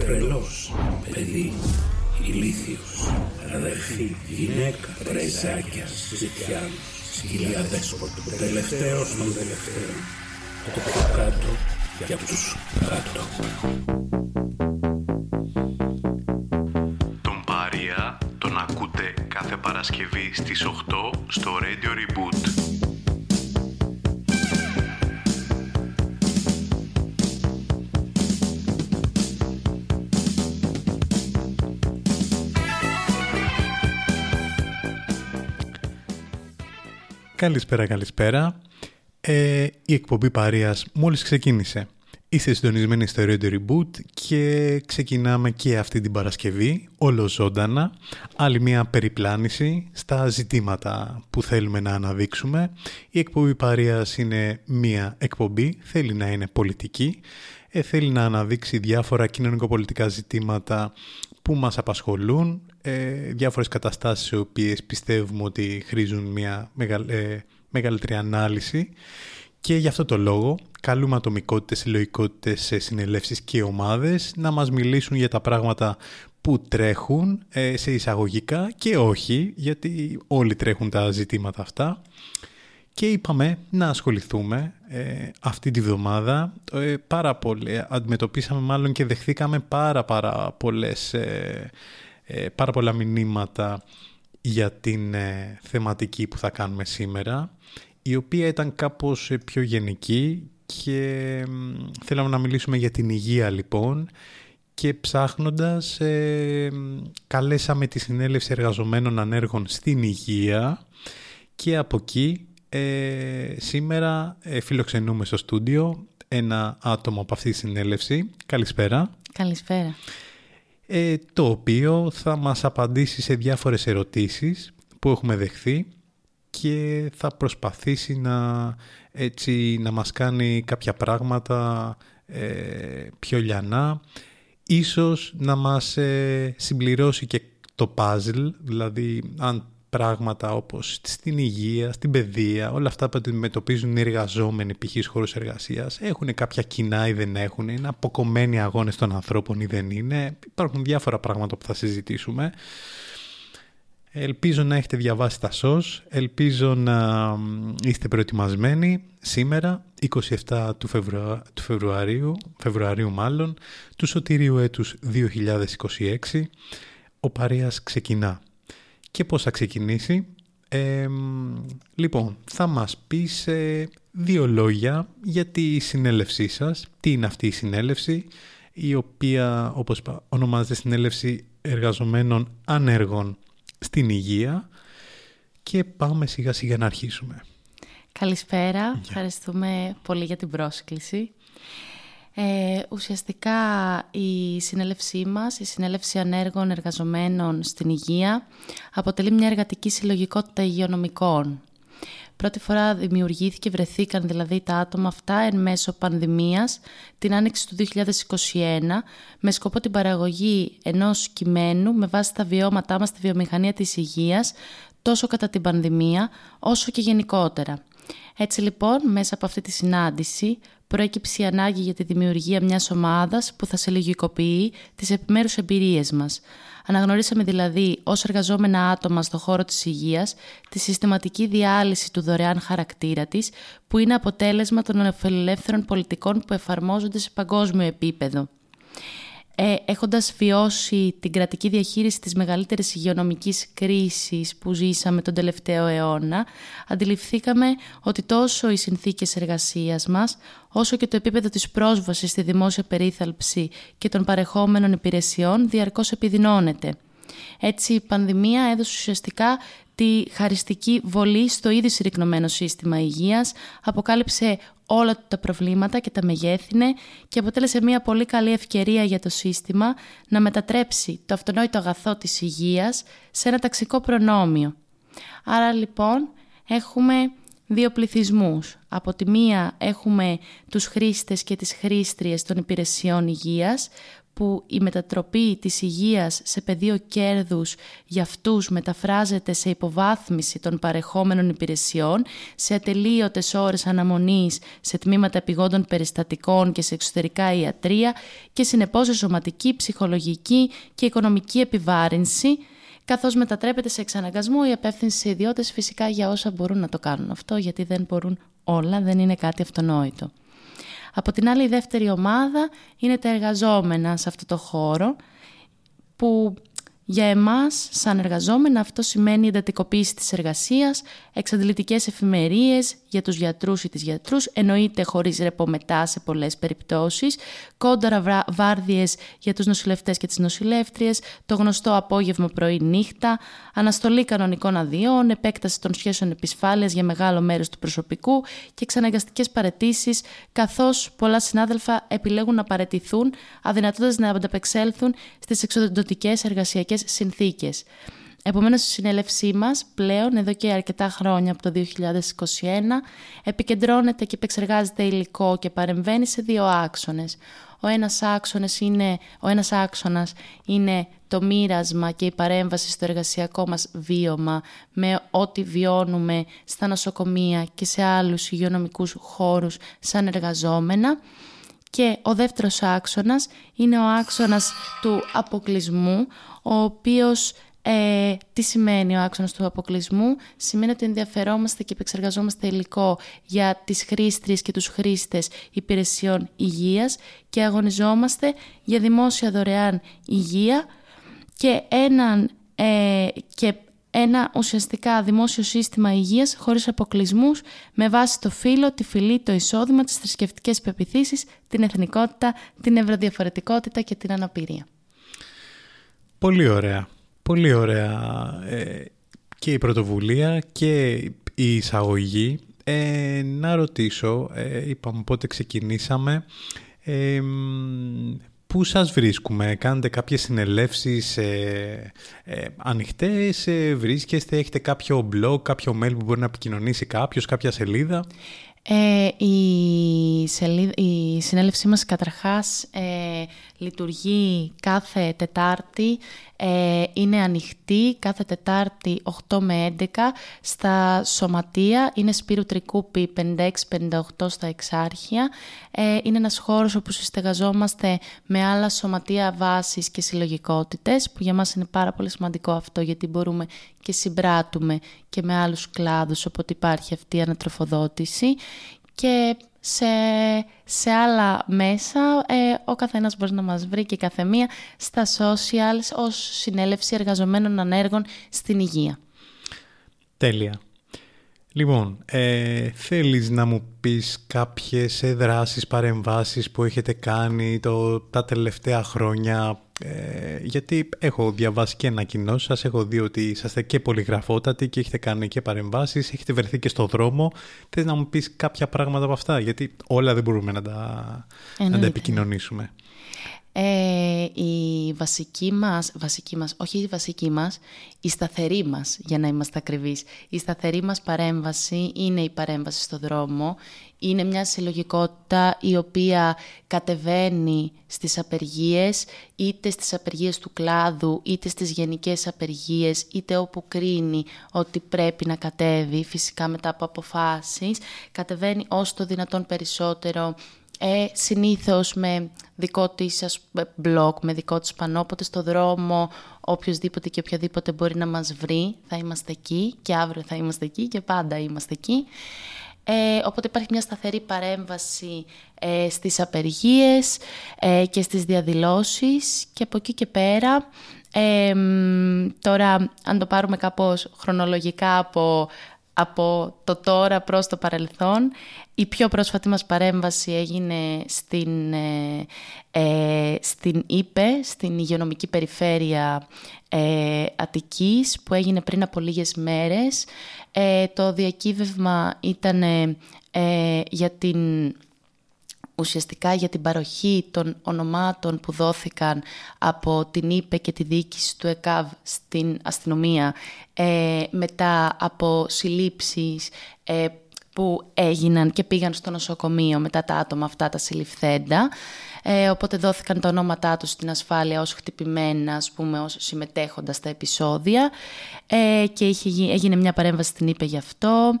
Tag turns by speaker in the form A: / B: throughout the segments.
A: τρελός, παιδί, ηλίθιος, αδερφή, γυναίκα, πρεζάκια, ζητιάνος, σκυλιά δέσποτο, τελευταίος των τελευταίων, το κάτω για τους κάτω.
B: Τον Παρία τον ακούτε κάθε Παρασκευή στις 8 στο Radio Reboot.
C: Καλησπέρα, καλησπέρα. Ε, η εκπομπή Παρίας μόλις ξεκίνησε. Είστε συντονισμένοι στο Radio Reboot και ξεκινάμε και αυτή την Παρασκευή, όλο ζωντανά, άλλη μια περιπλάνηση στα ζητήματα που θέλουμε να αναδείξουμε. Η εκπομπή Παρίας είναι μια εκπομπή, θέλει να είναι πολιτική, ε, θέλει να αναδείξει διάφορα κοινωνικοπολιτικά ζητήματα που μας απασχολούν, ε, διάφορες καταστάσεις οι οποίες πιστεύουμε ότι χρήζουν μια ε, μεγαλύτερη ανάλυση και γι' αυτό το λόγο καλούμε ατομικότητες, συλλογικότητες, συνελεύσεις και ομάδες να μας μιλήσουν για τα πράγματα που τρέχουν ε, σε εισαγωγικά και όχι, γιατί όλοι τρέχουν τα ζητήματα αυτά. Και είπαμε να ασχοληθούμε ε, αυτή τη βδομάδα ε, πάρα πολύ. Αντιμετωπίσαμε μάλλον και δεχθήκαμε πάρα πάρα πολλές, πάρα πολλά μηνύματα για την θεματική που θα κάνουμε σήμερα η οποία ήταν κάπως πιο γενική και θέλαμε να μιλήσουμε για την υγεία λοιπόν και ψάχνοντας ε, καλέσαμε τη συνέλευση εργαζομένων ανέργων στην υγεία και από εκεί ε, σήμερα ε, φιλοξενούμε στο στούντιο ένα άτομο από αυτή τη συνέλευση. Καλησπέρα.
D: Καλησπέρα.
C: Ε, το οποίο θα μας απαντήσει σε διάφορες ερωτήσεις που έχουμε δεχθεί και θα προσπαθήσει να, έτσι, να μας κάνει κάποια πράγματα ε, πιο λιανά. Ίσως να μας ε, συμπληρώσει και το puzzle, δηλαδή αν πράγματα όπως στην υγεία, στην παιδεία, όλα αυτά που αντιμετωπίζουν οι εργαζόμενοι π.χ. χώρους εργασίας, έχουν κάποια κοινά ή δεν έχουν, είναι αποκομμένοι αγώνες των ανθρώπων ή δεν είναι. Υπάρχουν διάφορα πράγματα που θα συζητήσουμε. Ελπίζω να έχετε διαβάσει τα ΣΟΣ, ελπίζω να είστε προετοιμασμένοι σήμερα, 27 του, του Φεβρουαρίου, Φεβρουαρίου μάλλον, του σωτηρίου έτους 2026, ο Παρέας ξεκινά. Και πώς θα ξεκινήσει, λοιπόν, θα μας πεις δύο λόγια για τη συνέλευσή σας, τι είναι αυτή η συνέλευση, η οποία, όπως είπα, ονομάζεται Συνέλευση Εργαζομένων Ανέργων στην υγεία και πάμε σιγά σιγά να αρχίσουμε.
D: Καλησπέρα, ευχαριστούμε πολύ για την πρόσκληση. Ε, ουσιαστικά η συνέλευσή μας, η συνέλευση ανέργων εργαζομένων στην υγεία, αποτελεί μια εργατική συλλογικότητα υγειονομικών Πρώτη φορά δημιουργήθηκε, βρεθήκαν δηλαδή τα άτομα αυτά εν μέσω πανδημίας την άνοιξη του 2021 με σκοπό την παραγωγή ενός κειμένου με βάση τα βιώματά μας στη βιομηχανία της υγείας τόσο κατά την πανδημία όσο και γενικότερα. Έτσι λοιπόν μέσα από αυτή τη συνάντηση προέκυψε η ανάγκη για τη δημιουργία μιας ομάδας που θα σε λογικοποιεί τις επιμέρους εμπειρίες μας. Αναγνωρίσαμε δηλαδή ως εργαζόμενα άτομα στο χώρο της υγείας τη συστηματική διάλυση του δωρεάν χαρακτήρα της που είναι αποτέλεσμα των ελευθερών πολιτικών που εφαρμόζονται σε παγκόσμιο επίπεδο ε, έχοντας βιώσει την κρατική διαχείριση της μεγαλύτερης υγειονομικής κρίσης που ζήσαμε τον τελευταίο αιώνα, αντιληφθήκαμε ότι τόσο οι συνθήκες εργασίας μας, όσο και το επίπεδο της πρόσβασης στη δημόσια περίθαλψη και των παρεχόμενων υπηρεσιών διαρκώς επιδεινώνεται. Έτσι η πανδημία έδωσε ουσιαστικά τη χαριστική βολή στο ήδη συρρυκνωμένο σύστημα υγείας, αποκάλυψε όλα τα προβλήματα και τα μεγέθυνε και αποτέλεσε μια πολύ καλή ευκαιρία για το σύστημα να μετατρέψει το αυτονόητο αγαθό της υγείας σε ένα ταξικό προνόμιο. Άρα λοιπόν έχουμε δύο πληθυσμούς. Από τη μία έχουμε τους χρήστες και τις χρήστριες των υπηρεσιών υγείας που η μετατροπή της υγείας σε πεδίο κέρδους για αυτούς μεταφράζεται σε υποβάθμιση των παρεχόμενων υπηρεσιών, σε ατελείωτες ώρες αναμονής, σε τμήματα επιγόντων περιστατικών και σε εξωτερικά ιατρία και συνεπώς σε σωματική, ψυχολογική και οικονομική επιβάρυνση, καθώς μετατρέπεται σε εξαναγκασμό η απεύθυνση σε ιδιώτες φυσικά για όσα μπορούν να το κάνουν αυτό, γιατί δεν μπορούν όλα, δεν είναι κάτι αυτονόητο. Από την άλλη η δεύτερη ομάδα είναι τα εργαζόμενα σε αυτό το χώρο που για εμάς, σαν εργαζόμενα, αυτό σημαίνει εντατικοποίηση της εργασίας, εξαντλητικές εφημερίες για τους γιατρούς ή τις γιατρούς, εννοείται χωρίς ρεπό μετά σε πολλές περιπτώσεις, κόνταρα βάρδιες για τους νοσηλευτές και τις νοσηλεύτριες, το γνωστό απόγευμα πρωί νύχτα, αναστολή κανονικών αδειών, επέκταση των σχέσεων επισφάλειας για μεγάλο μέρος του προσωπικού. Και εξαναγκαστικές παρετήσεις, καθώς πολλά συνάδελφα επιλέγουν να παρετηθούν, αδυνατώντας να ανταπεξέλθουν στις εξοδοτικές εργασιακές συνθήκες. Επομένως, η συνέλευσή μας πλέον εδώ και αρκετά χρόνια από το 2021 επικεντρώνεται και επεξεργάζεται υλικό και παρεμβαίνει σε δύο άξονες. Ο ένας, άξονας είναι, ο ένας άξονας είναι το μοίρασμα και η παρέμβαση στο εργασιακό μας βίωμα με ό,τι βιώνουμε στα νοσοκομεία και σε άλλους υγειονομικούς χώρους σαν εργαζόμενα και ο δεύτερος άξονας είναι ο άξονας του αποκλεισμού, ο οποίος ε, τι σημαίνει ο άξονας του αποκλεισμού; Σημαίνει ότι ενδιαφερόμαστε και επεξεργαζόμαστε υλικό για τις χρήστριες και τους χρήστες υπηρεσιών υγείας και αγωνιζόμαστε για δημόσια δωρεάν υγεία και έναν ε, και ένα ουσιαστικά δημόσιο σύστημα υγείας χωρίς αποκλεισμούς με βάση το φύλλο, τη φυλή, το εισόδημα, τις θρησκευτικές πεπιθήσεις, την εθνικότητα, την ευρωδιαφορετικότητα και την αναπηρία.
C: Πολύ ωραία. Πολύ ωραία ε, και η πρωτοβουλία και η εισαγωγή. Ε, να ρωτήσω, ε, είπαμε πότε ξεκινήσαμε, ε, Πού σας βρίσκουμε, κάνετε κάποιες συνελεύσεις ε, ε, ανοιχτές, ε, βρίσκεστε, έχετε κάποιο blog, κάποιο mail που μπορεί να επικοινωνήσει κάποιος, κάποια σελίδα;
D: Ε, η, σελίδα, η συνέλευσή μας καταρχάς ε, λειτουργεί κάθε Τετάρτη, ε, είναι ανοιχτή κάθε Τετάρτη 8 με 11 στα Σωματεία, είναι Σπύρου Τρικούπη 56-58 στα Εξάρχεια. Ε, είναι ένας χώρος όπου συστεγαζόμαστε με άλλα σωματεία βάσης και συλλογικότητες, που για μας είναι πάρα πολύ σημαντικό αυτό, γιατί μπορούμε και συμπράττουμε και με άλλους κλάδους, οπότε υπάρχει αυτή η ανατροφοδότηση. Και σε, σε άλλα μέσα ε, ο καθένας μπορεί να μας βρει και καθεμία στα socials ως συνέλευση εργαζομένων ανέργων στην υγεία.
C: Τέλεια. Λοιπόν, ε, θέλεις να μου πεις κάποιες δράσεις, παρεμβάσεις που έχετε κάνει το, τα τελευταία χρόνια ε, γιατί έχω διαβάσει και ένα κοινό σας, έχω δει ότι είσαστε και πολυγραφότατοι και έχετε κάνει και παρεμβάσεις, έχετε βρεθεί και στο δρόμο. Θες να μου πεις κάποια πράγματα από αυτά, γιατί όλα δεν μπορούμε να τα, να τα επικοινωνήσουμε.
D: Ε, η βασική μας, βασική μας, όχι η βασική μας, η σταθερή μας, για να είμαστε ακριβείς, η σταθερή μας παρέμβαση είναι η παρέμβαση στο δρόμο, είναι μια συλλογικότητα η οποία κατεβαίνει στις απεργίες, είτε στις απεργίες του κλάδου, είτε στις γενικές απεργίες, είτε όπου κρίνει ότι πρέπει να κατέβει, φυσικά μετά από αποφάσεις, κατεβαίνει όσο το δυνατόν περισσότερο ε, συνήθως με δικό της ας, blog, με δικό της πανό, οπότε στο δρόμο οποιοδήποτε και οποιαδήποτε μπορεί να μας βρει, θα είμαστε εκεί και αύριο θα είμαστε εκεί και πάντα είμαστε εκεί. Ε, οπότε υπάρχει μια σταθερή παρέμβαση ε, στις απεργίες ε, και στις διαδηλώσεις και από εκεί και πέρα ε, τώρα αν το πάρουμε κάπως χρονολογικά από από το τώρα προς το παρελθόν. Η πιο πρόσφατη μας παρέμβαση έγινε στην, ε, ε στην ΙΠΕ, στην Υγειονομική Περιφέρεια ε, Αττικής, που έγινε πριν από λίγες μέρες. Ε, το διακύβευμα ήταν ε, για την ουσιαστικά για την παροχή των ονομάτων που δόθηκαν από την ΙΠΕ και τη διοίκηση του ΕΚΑΒ στην αστυνομία ε, μετά από συλλήψεις ε, που έγιναν και πήγαν στο νοσοκομείο μετά τα άτομα αυτά τα συλληφθέντα. Ε, οπότε δόθηκαν τα ονόματά τους στην ασφάλεια ως χτυπημένα, ας πούμε, ως συμμετέχοντας στα επεισόδια ε, και είχε, έγινε μια παρέμβαση στην ΥΠΕ γι' αυτό.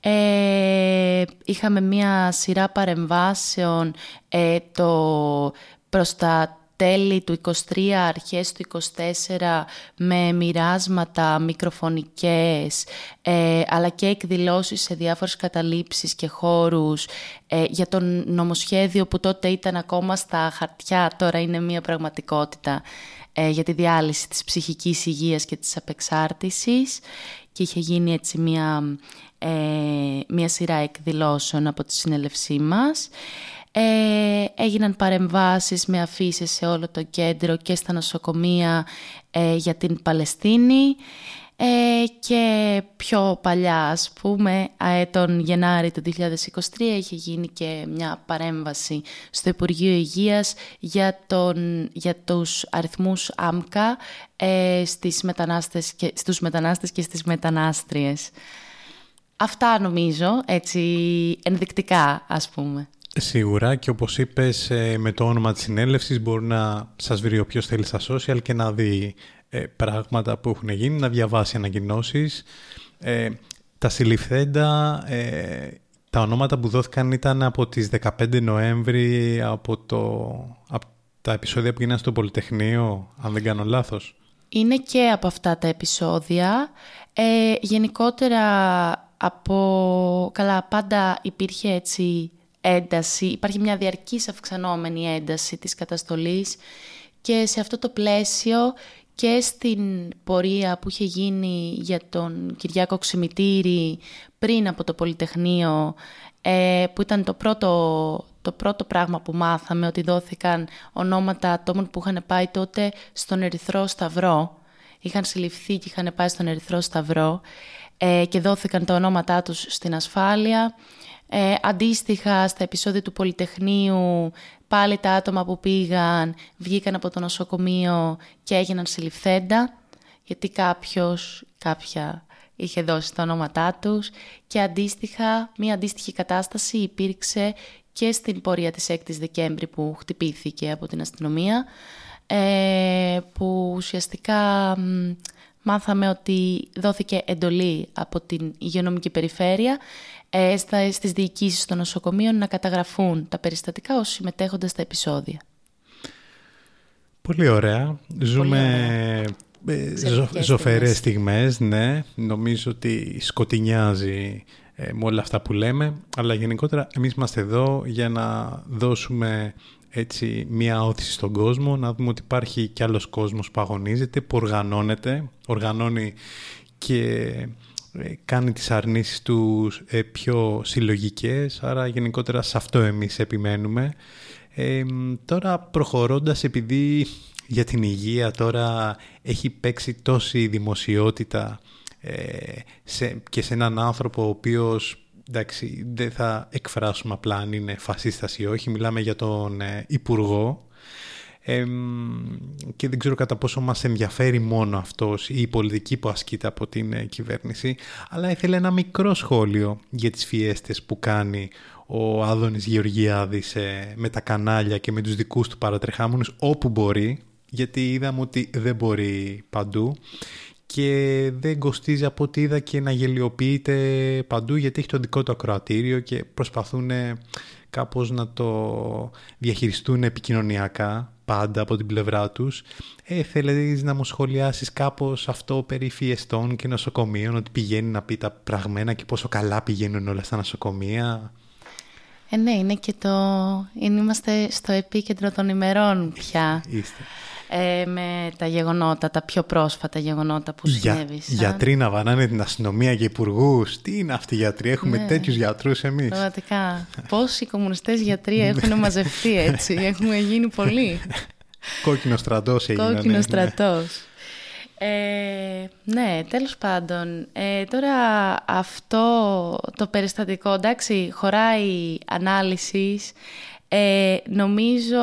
D: Ε, είχαμε μια σειρά παρεμβάσεων ε, το, προς τα τέλη του 23, αρχές του 24 με μοιράσματα μικροφωνικές ε, αλλά και εκδηλώσεις σε διάφορες καταλήψεις και χώρους ε, για το νομοσχέδιο που τότε ήταν ακόμα στα χαρτιά, τώρα είναι μια πραγματικότητα ε, για τη διάλυση της ψυχικής υγείας και της απεξάρτησης και είχε γίνει έτσι μια, μια σειρά εκδηλώσεων από τη συνέλευσή μας. Ε, έγιναν παρεμβάσεις με αφήσει σε όλο το κέντρο και στα νοσοκομεία ε, για την Παλαιστίνη ε, και πιο παλιά ας πούμε τον Γενάρη του 2023 είχε γίνει και μια παρέμβαση στο Υπουργείο Υγείας για, τον, για τους αριθμούς άμκα στις μετανάστες και, στους μετανάστες και στις μετανάστριες. Αυτά νομίζω έτσι ενδεικτικά ας πούμε.
C: Σίγουρα και όπως είπες ε, με το όνομα της συνέλευσης μπορεί να σας βρει όποιος θέλει στα social και να δει ε, πράγματα που έχουν γίνει, να διαβάσει ανακοινώσεις. Ε, τα συλληφθέντα, τα ονόματα που δόθηκαν ήταν από τις 15 Νοέμβρη από, το, από τα επεισόδια που γίνανε στο Πολυτεχνείο, αν δεν κάνω λάθος.
D: Είναι και από αυτά τα επεισόδια. γενικότερα από... Καλά, πάντα υπήρχε έτσι ένταση, υπάρχει μια διαρκής αυξανόμενη ένταση της καταστολής και σε αυτό το πλαίσιο και στην πορεία που είχε γίνει για τον Κυριάκο Ξημητήρη πριν από το Πολυτεχνείο ε, που ήταν το πρώτο, το πρώτο πράγμα που μάθαμε ότι δόθηκαν ονόματα ατόμων που είχαν πάει τότε στον Ερυθρό Σταυρό. Είχαν συλληφθεί και είχαν πάει στον Ερυθρό Σταυρό ε, και δόθηκαν τα ονόματά τους στην ασφάλεια ε, αντίστοιχα στα επεισόδια του Πολυτεχνείου πάλι τα άτομα που πήγαν βγήκαν από το νοσοκομείο και έγιναν συλληφθέντα γιατί κάποιος, κάποια είχε δώσει τα ονόματά τους και αντίστοιχα, μία αντίστοιχη κατάσταση υπήρξε και στην πορεία της 6ης Δεκέμβρη που χτυπήθηκε από την αστυνομία ε, που ουσιαστικά μάθαμε ότι δόθηκε εντολή από την υγειονομική περιφέρεια ε, στις διοικήσεις των νοσοκομείων να καταγραφούν τα περιστατικά ως συμμετέχοντας στα επεισόδια.
C: Πολύ ωραία. Ζούμε ε, ζω, ζωφερές στιγμές, ναι. Νομίζω ότι σκοτεινιάζει ε, με όλα αυτά που λέμε, αλλά γενικότερα εμείς είμαστε εδώ για να δώσουμε έτσι μία όθηση στον κόσμο, να δούμε ότι υπάρχει κι άλλος κόσμος που αγωνίζεται, που οργανώνεται, οργανώνει και ε, κάνει τις αρνήσεις τους ε, πιο συλλογικές, άρα γενικότερα σε αυτό εμείς επιμένουμε. Ε, τώρα προχωρώντας, επειδή για την υγεία τώρα έχει παίξει τόση δημοσιότητα σε, και σε έναν άνθρωπο ο οποίος εντάξει, δεν θα εκφράσουμε απλά αν είναι φασίστας ή όχι, μιλάμε για τον Υπουργό και δεν ξέρω κατά πόσο μας ενδιαφέρει μόνο αυτός ή η πολιτική που ασκείται από την ε, κυβέρνηση, αλλά ήθελε ένα μικρό σχόλιο για τις φιέστες που κάνει ο Άδωνης Γεωργιάδης ε, με τα κανάλια και με τους δικούς του παρατρεχάμενους όπου μπορεί, γιατί είδαμε ότι δεν μπορεί παντού και δεν κοστίζει από ό,τι είδα και να γελιοποιείται παντού γιατί έχει το δικό του ακροατήριο και προσπαθούν κάπως να το διαχειριστούν επικοινωνιακά πάντα από την πλευρά τους. Ε, θέλεις να μου σχολιάσεις κάπως αυτό περί φιεστών και νοσοκομείων, ότι πηγαίνει να πει τα πραγμένα και πόσο καλά πηγαίνουν όλα στα νοσοκομεία;
D: Ε, ναι, είναι και το... είμαστε στο επίκεντρο των ημερών πια.
C: Είστε.
D: Ε, με τα γεγονότα, τα πιο πρόσφατα γεγονότα που
C: Για,
D: συνέβησαν.
C: γιατροί να βανάνε την αστυνομία και υπουργούς. Τι είναι αυτοί οι γιατροί, έχουμε
D: Ναι.
C: τέτοιους γιατρούς εμείς.
D: Πραγματικά. Πόσοι κομμουνιστές γιατροί έχουν μαζευτεί έτσι. Έχουμε γίνει πολλοί.
C: Κόκκινο στρατός έγινε.
D: Κόκκινο στρατός. Ε, ναι, τέλος πάντων. Ε, τώρα αυτό το περιστατικό, εντάξει, χωράει ανάλυσης. Ε, νομίζω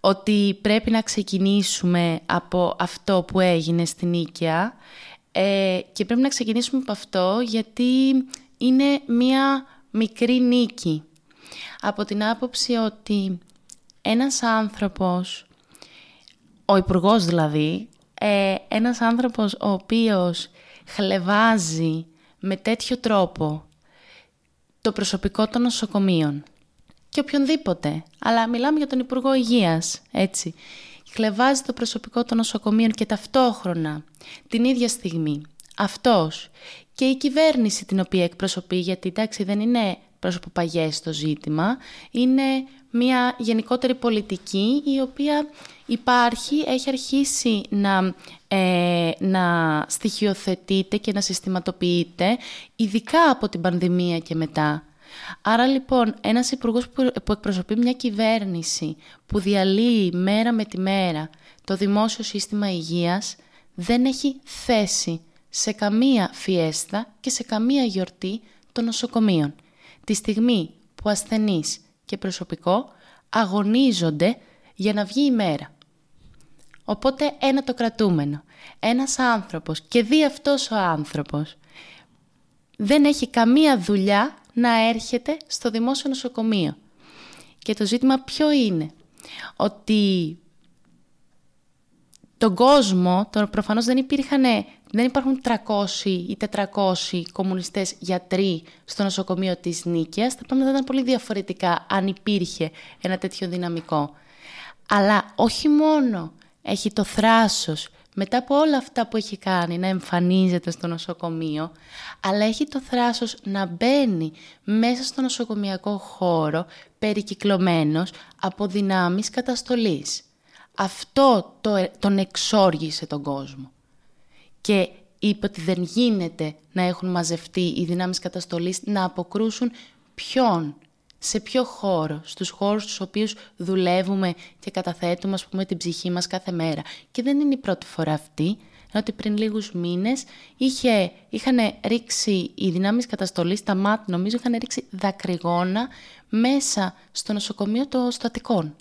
D: ότι πρέπει να ξεκινήσουμε από αυτό που έγινε στην Νίκαια ε, και πρέπει να ξεκινήσουμε από αυτό γιατί είναι μία μικρή νίκη. Από την άποψη ότι ένας άνθρωπος, ο υπουργός δηλαδή, ε, ένας άνθρωπος ο οποίος χλεβάζει με τέτοιο τρόπο το προσωπικό των νοσοκομείων και οποιονδήποτε, αλλά μιλάμε για τον Υπουργό Υγείας, έτσι. Χλεβάζει το προσωπικό των νοσοκομείων και ταυτόχρονα την ίδια στιγμή αυτός και η κυβέρνηση την οποία εκπροσωπεί, γιατί εντάξει δεν είναι πρόσωπο παγιές το ζήτημα, είναι μια γενικότερη πολιτική η οποία υπάρχει, έχει αρχίσει να, ε, να στοιχειοθετείται και να συστηματοποιείται, ειδικά από την πανδημία και μετά. Άρα λοιπόν ένας υπουργός που, που εκπροσωπεί μια κυβέρνηση που διαλύει μέρα με τη μέρα το δημόσιο σύστημα υγείας δεν έχει θέση σε καμία φιέστα και σε καμία γιορτή των νοσοκομείων. Τη στιγμή που ασθενείς και προσωπικό αγωνίζονται για να βγει η μέρα. Οπότε ένα το κρατούμενο. Ένας άνθρωπος και δει αυτός ο άνθρωπος δεν έχει καμία δουλειά να έρχεται στο δημόσιο νοσοκομείο. Και το ζήτημα ποιο είναι; Ότι τον κόσμο, τώρα προφανώς δεν, υπήρχαν, δεν υπάρχουν 300 ή 400 κομμουνιστές γιατροί στο νοσοκομείο της Νίκαιας, τα πράγματα θα ήταν πολύ διαφορετικά αν υπήρχε ένα τέτοιο δυναμικό. Αλλά όχι μόνο έχει το θράσος μετά από όλα αυτά που έχει κάνει να εμφανίζεται στο νοσοκομείο, αλλά έχει το θράσος να μπαίνει μέσα στο νοσοκομιακό χώρο περικυκλωμένος από δυνάμεις καταστολής. Αυτό το, τον εξόργησε τον κόσμο. Και είπε ότι δεν γίνεται να έχουν μαζευτεί οι δυνάμεις καταστολής να αποκρούσουν ποιον, σε ποιο χώρο, στους χώρους στους οποίους δουλεύουμε και καταθέτουμε ας πούμε την ψυχή μας κάθε μέρα. Και δεν είναι η πρώτη φορά αυτή, ότι πριν λίγους μήνες είχε, είχαν ρίξει οι δυνάμεις καταστολής, τα ΜΑΤ νομίζω είχαν ρίξει δακρυγόνα μέσα στο νοσοκομείο των στατικών.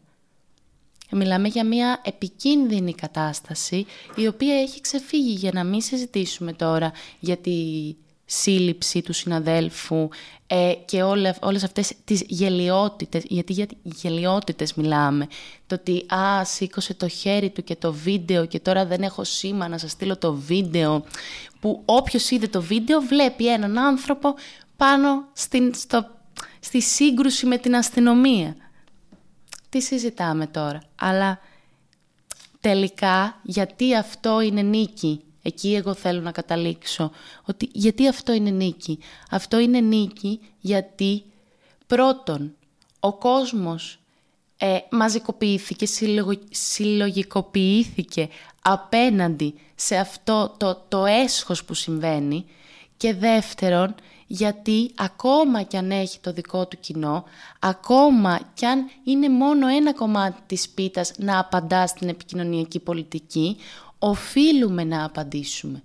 D: Μιλάμε για μια επικίνδυνη κατάσταση η οποία έχει ξεφύγει για να μην συζητήσουμε τώρα για τη σύλληψη του συναδέλφου ε, και όλα, όλες αυτές τις γελιότητες, γιατί για γελιότητες μιλάμε, το ότι α, σήκωσε το χέρι του και το βίντεο και τώρα δεν έχω σήμα να σας στείλω το βίντεο, που όποιος είδε το βίντεο βλέπει έναν άνθρωπο πάνω στην, στο, στη σύγκρουση με την αστυνομία. Τι συζητάμε τώρα, αλλά τελικά γιατί αυτό είναι νίκη; Εκεί εγώ θέλω να καταλήξω. Ότι γιατί αυτό είναι νίκη. Αυτό είναι νίκη γιατί πρώτον ο κόσμος ε, μαζικοποιήθηκε, συλλογικοποιήθηκε απέναντι σε αυτό το, το έσχος που συμβαίνει και δεύτερον γιατί ακόμα κι αν έχει το δικό του κοινό, ακόμα κι αν είναι μόνο ένα κομμάτι της πίτας να απαντά στην επικοινωνιακή πολιτική, οφείλουμε να απαντήσουμε.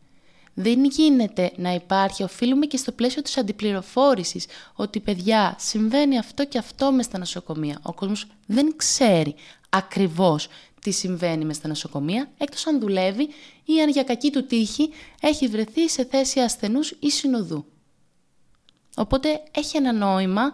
D: Δεν γίνεται να υπάρχει, οφείλουμε και στο πλαίσιο της αντιπληροφόρησης, ότι παιδιά συμβαίνει αυτό και αυτό μες στα νοσοκομεία. Ο κόσμος δεν ξέρει ακριβώς τι συμβαίνει μες στα νοσοκομεία, εκτός αν δουλεύει ή αν για κακή του τύχη έχει βρεθεί σε θέση ασθενούς ή συνοδού. Οπότε έχει ένα νόημα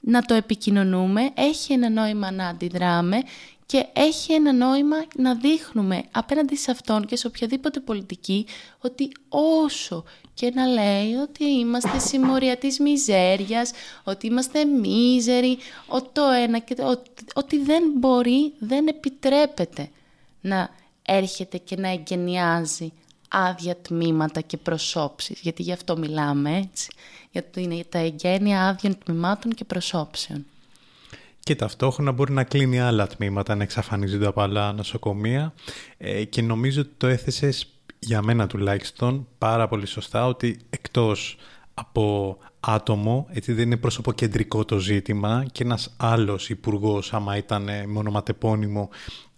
D: να το επικοινωνούμε, έχει ένα νόημα να αντιδράμε και έχει ένα νόημα να δείχνουμε απέναντι σε αυτόν και σε οποιαδήποτε πολιτική ότι όσο και να λέει ότι είμαστε συμμορία της μιζέριας, ότι είμαστε μίζεροι, ότι το ένα και το, ότι, ότι δεν μπορεί, δεν επιτρέπεται να έρχεται και να εγκαινιάζει άδεια τμήματα και προσώψεις, γιατί γι' αυτό μιλάμε έτσι, γιατί είναι τα εγγένεια άδειων τμήματων και προσώψεων.
C: Και ταυτόχρονα μπορεί να κλείνει άλλα τμήματα, να εξαφανίζονται από άλλα νοσοκομεία. Ε, και νομίζω ότι το έθεσες για μένα τουλάχιστον πάρα πολύ σωστά ότι εκτός από άτομο, έτσι δεν είναι προσωποκεντρικό το ζήτημα και ένας άλλος υπουργός, άμα ήταν μονοματεπώνυμο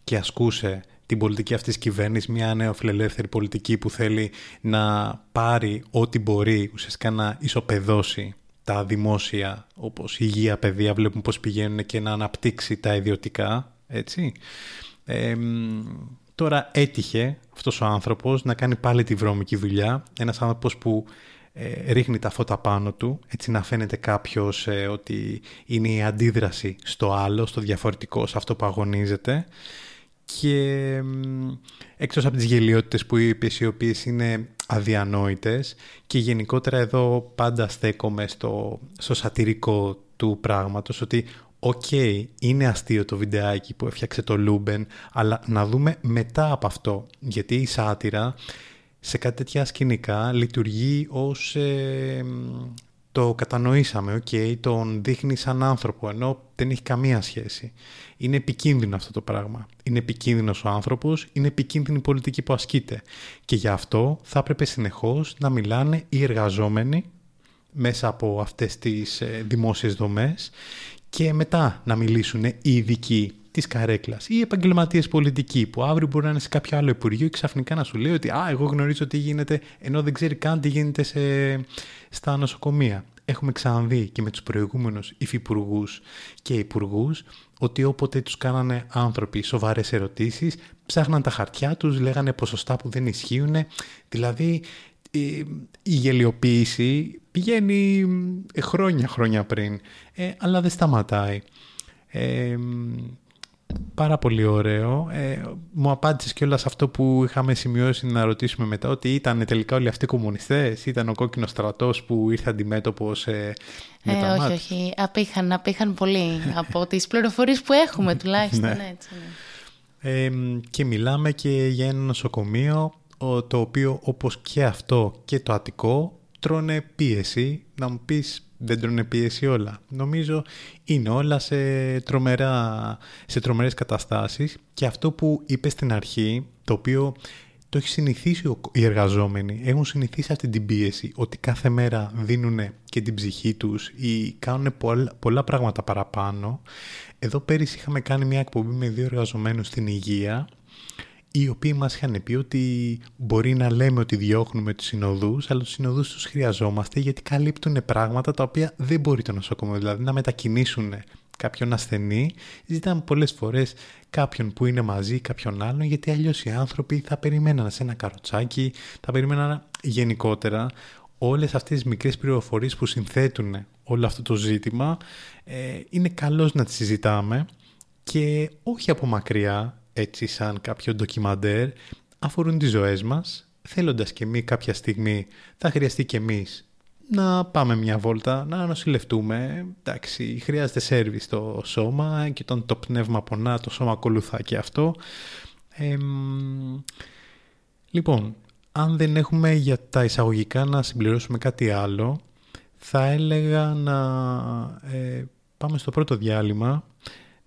C: και ασκούσε την πολιτική αυτής της κυβέρνησης, μια νέα φιλελεύθερη πολιτική που θέλει να πάρει ό,τι μπορεί, ουσιαστικά να ισοπεδώσει τα δημόσια όπως η υγεία, παιδεία, βλέπουμε πώς πηγαίνουν και να αναπτύξει τα ιδιωτικά, έτσι. τώρα έτυχε αυτός ο άνθρωπος να κάνει πάλι τη βρώμικη δουλειά, ένας άνθρωπος που ε, ρίχνει τα φώτα πάνω του, έτσι να φαίνεται κάποιος ε, ότι είναι η αντίδραση στο άλλο, στο διαφορετικό, σε αυτό που αγωνίζεται και εκτός από τις γελιότητες που είπες οι οποίες είναι αδιανόητες και γενικότερα εδώ πάντα στέκομαι στο, στο σατυρικό του πράγματος ότι οκ, είναι αστείο το βιντεάκι που έφτιαξε το Luben αλλά να δούμε μετά από αυτό γιατί η σάτυρα σε κάτι τέτοια σκηνικά λειτουργεί ως ε, το κατανοήσαμε, OK, okay, τον δείχνει σαν άνθρωπο, ενώ δεν έχει καμία σχέση. Είναι επικίνδυνο αυτό το πράγμα. Είναι επικίνδυνος ο άνθρωπος, είναι επικίνδυνη η πολιτική που ασκείται. Και γι' αυτό θα έπρεπε συνεχώς να μιλάνε οι εργαζόμενοι μέσα από αυτές τις ε, δημόσιες δομές και μετά να μιλήσουν οι ειδικοί της καρέκλας ή οι επαγγελματίες πολιτικοί που αύριο μπορεί να είναι σε κάποιο άλλο υπουργείο και ξαφνικά να σου λέει ότι Α, εγώ γνωρίζω τι γίνεται, ενώ δεν ξέρει καν τι γίνεται σε, στα νοσοκομεία. Έχουμε ξαναδεί και με τους προηγούμενους υφυπουργούς και υπουργούς ότι όποτε τους κάνανε άνθρωποι σοβαρές ερωτήσεις, ψάχναν τα χαρτιά τους, λέγανε ποσοστά που δεν ισχύουν. Δηλαδή η γελιοποίηση πηγαίνει χρόνια χρόνια πριν, ε, αλλά δεν σταματάει. Ε, Πάρα πολύ ωραίο. Ε, μου απάντησες και όλα σε αυτό που είχαμε σημειώσει να ρωτήσουμε μετά, ότι ήταν τελικά όλοι αυτοί κομμουνιστές, ήταν ο κόκκινος στρατός που ήρθε αντιμέτωπο ε, με
D: ε,
C: τα
D: όχι, όχι. Απήχαν, απήχαν πολύ από τις πληροφορίες που έχουμε τουλάχιστον. ναι. έτσι,
C: ναι. Ε, και μιλάμε και για ένα νοσοκομείο το οποίο όπως και αυτό και το Αττικό τρώνε πίεση. Να μου πεις δεν τρώνε πίεση όλα. Νομίζω είναι όλα σε, τρομερά, σε τρομερές καταστάσεις και αυτό που είπες στην αρχή, το οποίο το έχει συνηθίσει οι εργαζόμενοι, έχουν συνηθίσει αυτή την πίεση, ότι κάθε μέρα δίνουν και την ψυχή τους ή κάνουν πολλά, πολλά πράγματα παραπάνω. Εδώ πέρυσι είχαμε κάνει μια εκπομπή με δύο εργαζομένους στην υγεία οι οποίοι μας είχαν πει ότι μπορεί να λέμε ότι διώχνουμε τους συνοδούς, αλλά τους συνοδούς τους χρειαζόμαστε γιατί καλύπτουν πράγματα τα οποία δεν μπορεί το νοσοκομείο, δηλαδή να μετακινήσουν κάποιον ασθενή. Ζητάμε πολλές φορές κάποιον που είναι μαζί, κάποιον άλλον, γιατί αλλιώς οι άνθρωποι θα περιμέναν σε ένα καροτσάκι, θα περιμέναν γενικότερα όλες αυτές τις μικρές πληροφορίες που συνθέτουν όλο αυτό το ζήτημα. Ε, είναι καλός να τις συζητάμε και όχι από μακριά, έτσι σαν κάποιο ντοκιμαντέρ αφορούν τις ζωές μας, θέλοντας και εμείς κάποια στιγμή θα χρειαστεί και εμείς να πάμε μια βόλτα, να νοσηλευτούμε. Εντάξει, χρειάζεται σέρβις το σώμα και όταν το πνεύμα πονά, το σώμα ακολουθά και αυτό. λοιπόν, αν δεν έχουμε για τα εισαγωγικά να συμπληρώσουμε κάτι άλλο, θα έλεγα να ε, πάμε στο πρώτο διάλειμμα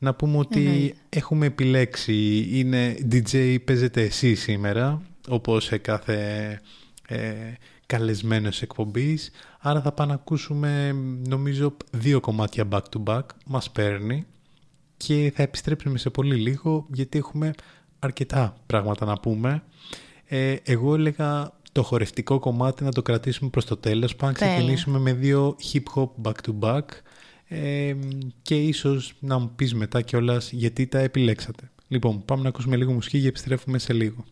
C: να πούμε ότι έχουμε επιλέξει, είναι DJ παίζετε εσύ σήμερα, όπως σε κάθε ε, καλεσμένος εκπομπής. Άρα θα πάμε να ακούσουμε νομίζω δύο κομμάτια back to back, μας παίρνει και θα επιστρέψουμε σε πολύ λίγο γιατί έχουμε αρκετά πράγματα να πούμε. Ε, εγώ έλεγα το χορευτικό κομμάτι να το κρατήσουμε προς το τέλος. Πάμε να ξεκινήσουμε με δύο hip hop back to back και ίσως να μου πεις μετά κιόλας γιατί τα επιλέξατε. Λοιπόν, πάμε να ακούσουμε λίγο μουσική και επιστρέφουμε σε λίγο.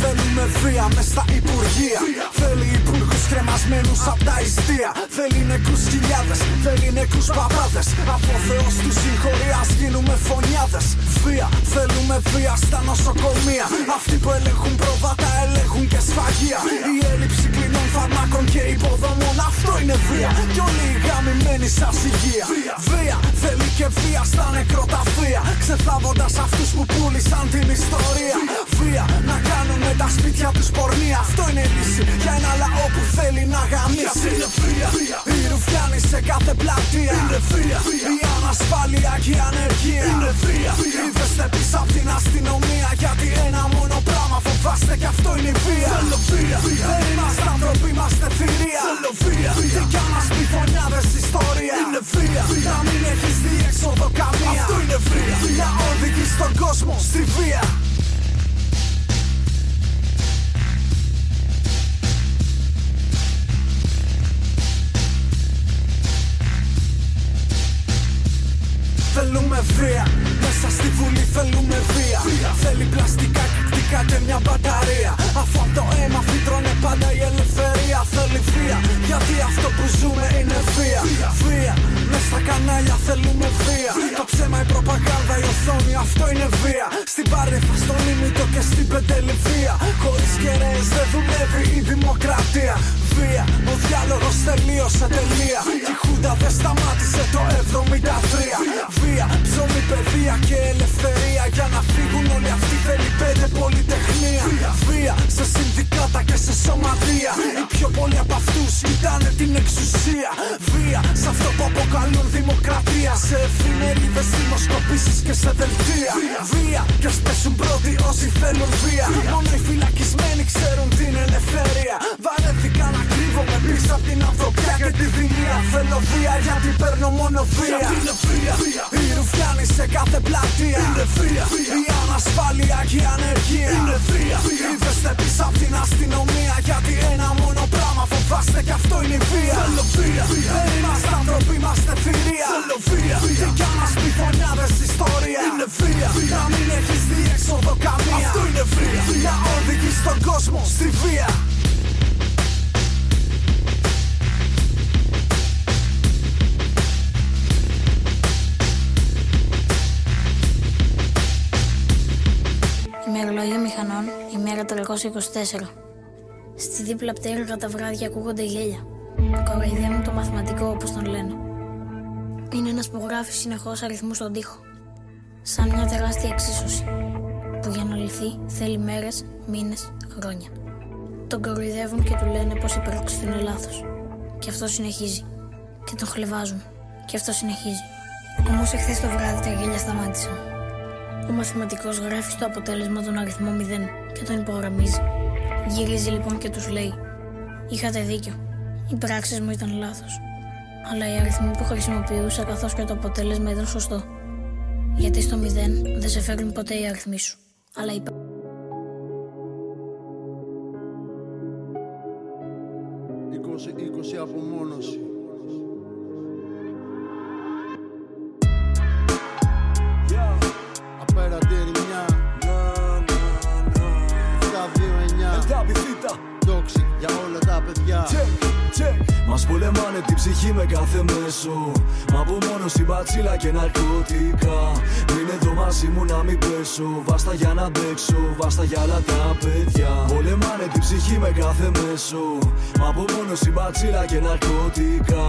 E: Θέλουμε βία μες στα υπουργεία. Θέλει υπουργούς κρεμασμένους από τα ιστία. Θέλει νεκρού χιλιάδες, θέλει νεκρού παπάδες. Από Θεός τους συγχωρεί, α γίνουμε φωνιάδες. Βία, θέλουμε βία στα νοσοκομεία. Αυτοί που ελέγχουν προβάτα ελέγχουν και σφαγεία. Η έλλειψη κλινών φαρμάκων και υποδομών, αυτό είναι βία. Κι όλοι οι γαμημένοι σα υγεία. Βία, θέλει και βία στα νεκροταφεία. Ξεθάβοντας αυτούς που πούλησαν την ιστορία. Βία, να κάνουν τα σπίτια τους πορνεία. Αυτό είναι η λύση για ένα λαό που θέλει να γαμίσει. Είναι βία. Οι ρουφιάνοι σε κάθε πλατεία. Είναι βία. Η ανασφάλεια και η ανεργία. Είναι βία. Κρύβεστε πίσω από την αστυνομία. Γιατί ένα μόνο πράγμα φοβάστε και αυτό είναι η βία. Θέλω βία. Δεν είμαστε άνθρωποι, είμαστε θηρία. Θέλω βία. Δικιά μας πιθονιάδε ιστορίας. Είναι βία. Να μην έχεις διέξοδο καμία. Αυτό είναι βία. Να οδηγείς στον κόσμο στη βία. Θέλουμε βία Μέσα στη βουλή θέλουμε βία Θέλει πλαστικά κυκτικά και μια μπαταρία. Αφού από το αίμα φύτρωνε πάντα η ελευθερία. Θέλει βία Γιατί αυτό που ζούμε είναι βία Βία Μες στα κανάλια θέλουμε βία Το ψέμα η προπαγάνδα η οθόνη αυτό είναι βία Στην πάρεφα στον ήμιτο και στην πεντεληφία Χωρίς κεραίες δεν δουλεύει η δημοκρατία. Βία Ο διάλογος τελείωσε τελεία. Και η Χούντα δεν σταμάτησε το 73 Βία, ψωμί, παιδεία και ελευθερία. Για να φύγουν όλοι αυτοί θέλει πέντε πολυτεχνία. Βία σε συνδικάτα και σε σωματεία. Οι πιο πολλοί από αυτούς ήταν την εξουσία. Βία σε αυτό που αποκαλούν δημοκρατία. Σε εφημερίδες, δημοσκοπήσεις και σε δελτία. Βία και ας πέσουν πρώτοι όσοι θέλουν βία. Μόνο οι φυλακισμένοι ξέρουν την ελευθερία. Βαρέθηκα να κρύβομαι πίσω από την ανθρωπιά και τη δειλία Θέλω βία γιατί παίρνω μόνο βία. Είναι βία Οι ρουφιάνοι σε κάθε πλατεία. Είναι βία Η ανασφάλεια και η ανεργία. Είναι βία Κρύβεστε πίσω από την αστυνομία Γιατί ένα μόνο πράγμα φοβάστε και αυτό είναι η βία. Θέλω βία Δεν είμαστε άνθρωποι, είμαστε θηρία. Θέλω βία Δικιά μας πιθονιάδες ιστορία. Είναι βία Να μην έχεις διέξοδο καμία. Αυτό είναι βία Να οδηγείς τον κόσμο στη βία
F: Ημερολόγιο μηχανών, ημέρα 324. Στη δίπλα πτέρυγα τα βράδια ακούγονται γέλια. Κοροϊδεύουν το μαθηματικό όπως τον λένε. Είναι ένας που γράφει συνεχώς αριθμούς στον τοίχο. Σαν μια τεράστια εξίσωση. Που για να λυθεί θέλει μέρες, μήνες, χρόνια. Τον κοροϊδεύουν και του λένε πως η πρόκληση του είναι λάθος. Και αυτό συνεχίζει. Και τον χλεβάζουν. Και αυτό συνεχίζει. Όμως εχθές το βράδυ τα γέλια σταμάτησαν. Ο μαθηματικός γράφει στο αποτέλεσμα τον αριθμό 0 και τον υπογραμμίζει. Γυρίζει λοιπόν και τους λέει «Είχατε δίκιο. Οι πράξεις μου ήταν λάθος. Αλλά οι αριθμοί που χρησιμοποιούσα καθώς και το αποτέλεσμα ήταν σωστό. Γιατί στο 0 δεν σε φέρνουν ποτέ οι αριθμοί σου. Αλλά οι
G: πολεμάνε την ψυχή με κάθε μέσο. Μα από μόνο στην πατσίλα και ναρκωτικά. Μην εδώ μαζί μου να μην πέσω. Βάστα για να αντέξω, βάστα για άλλα τα παιδιά. Πολεμάνε την ψυχή με κάθε μέσο. Μα από μόνο στην πατσίλα και ναρκωτικά.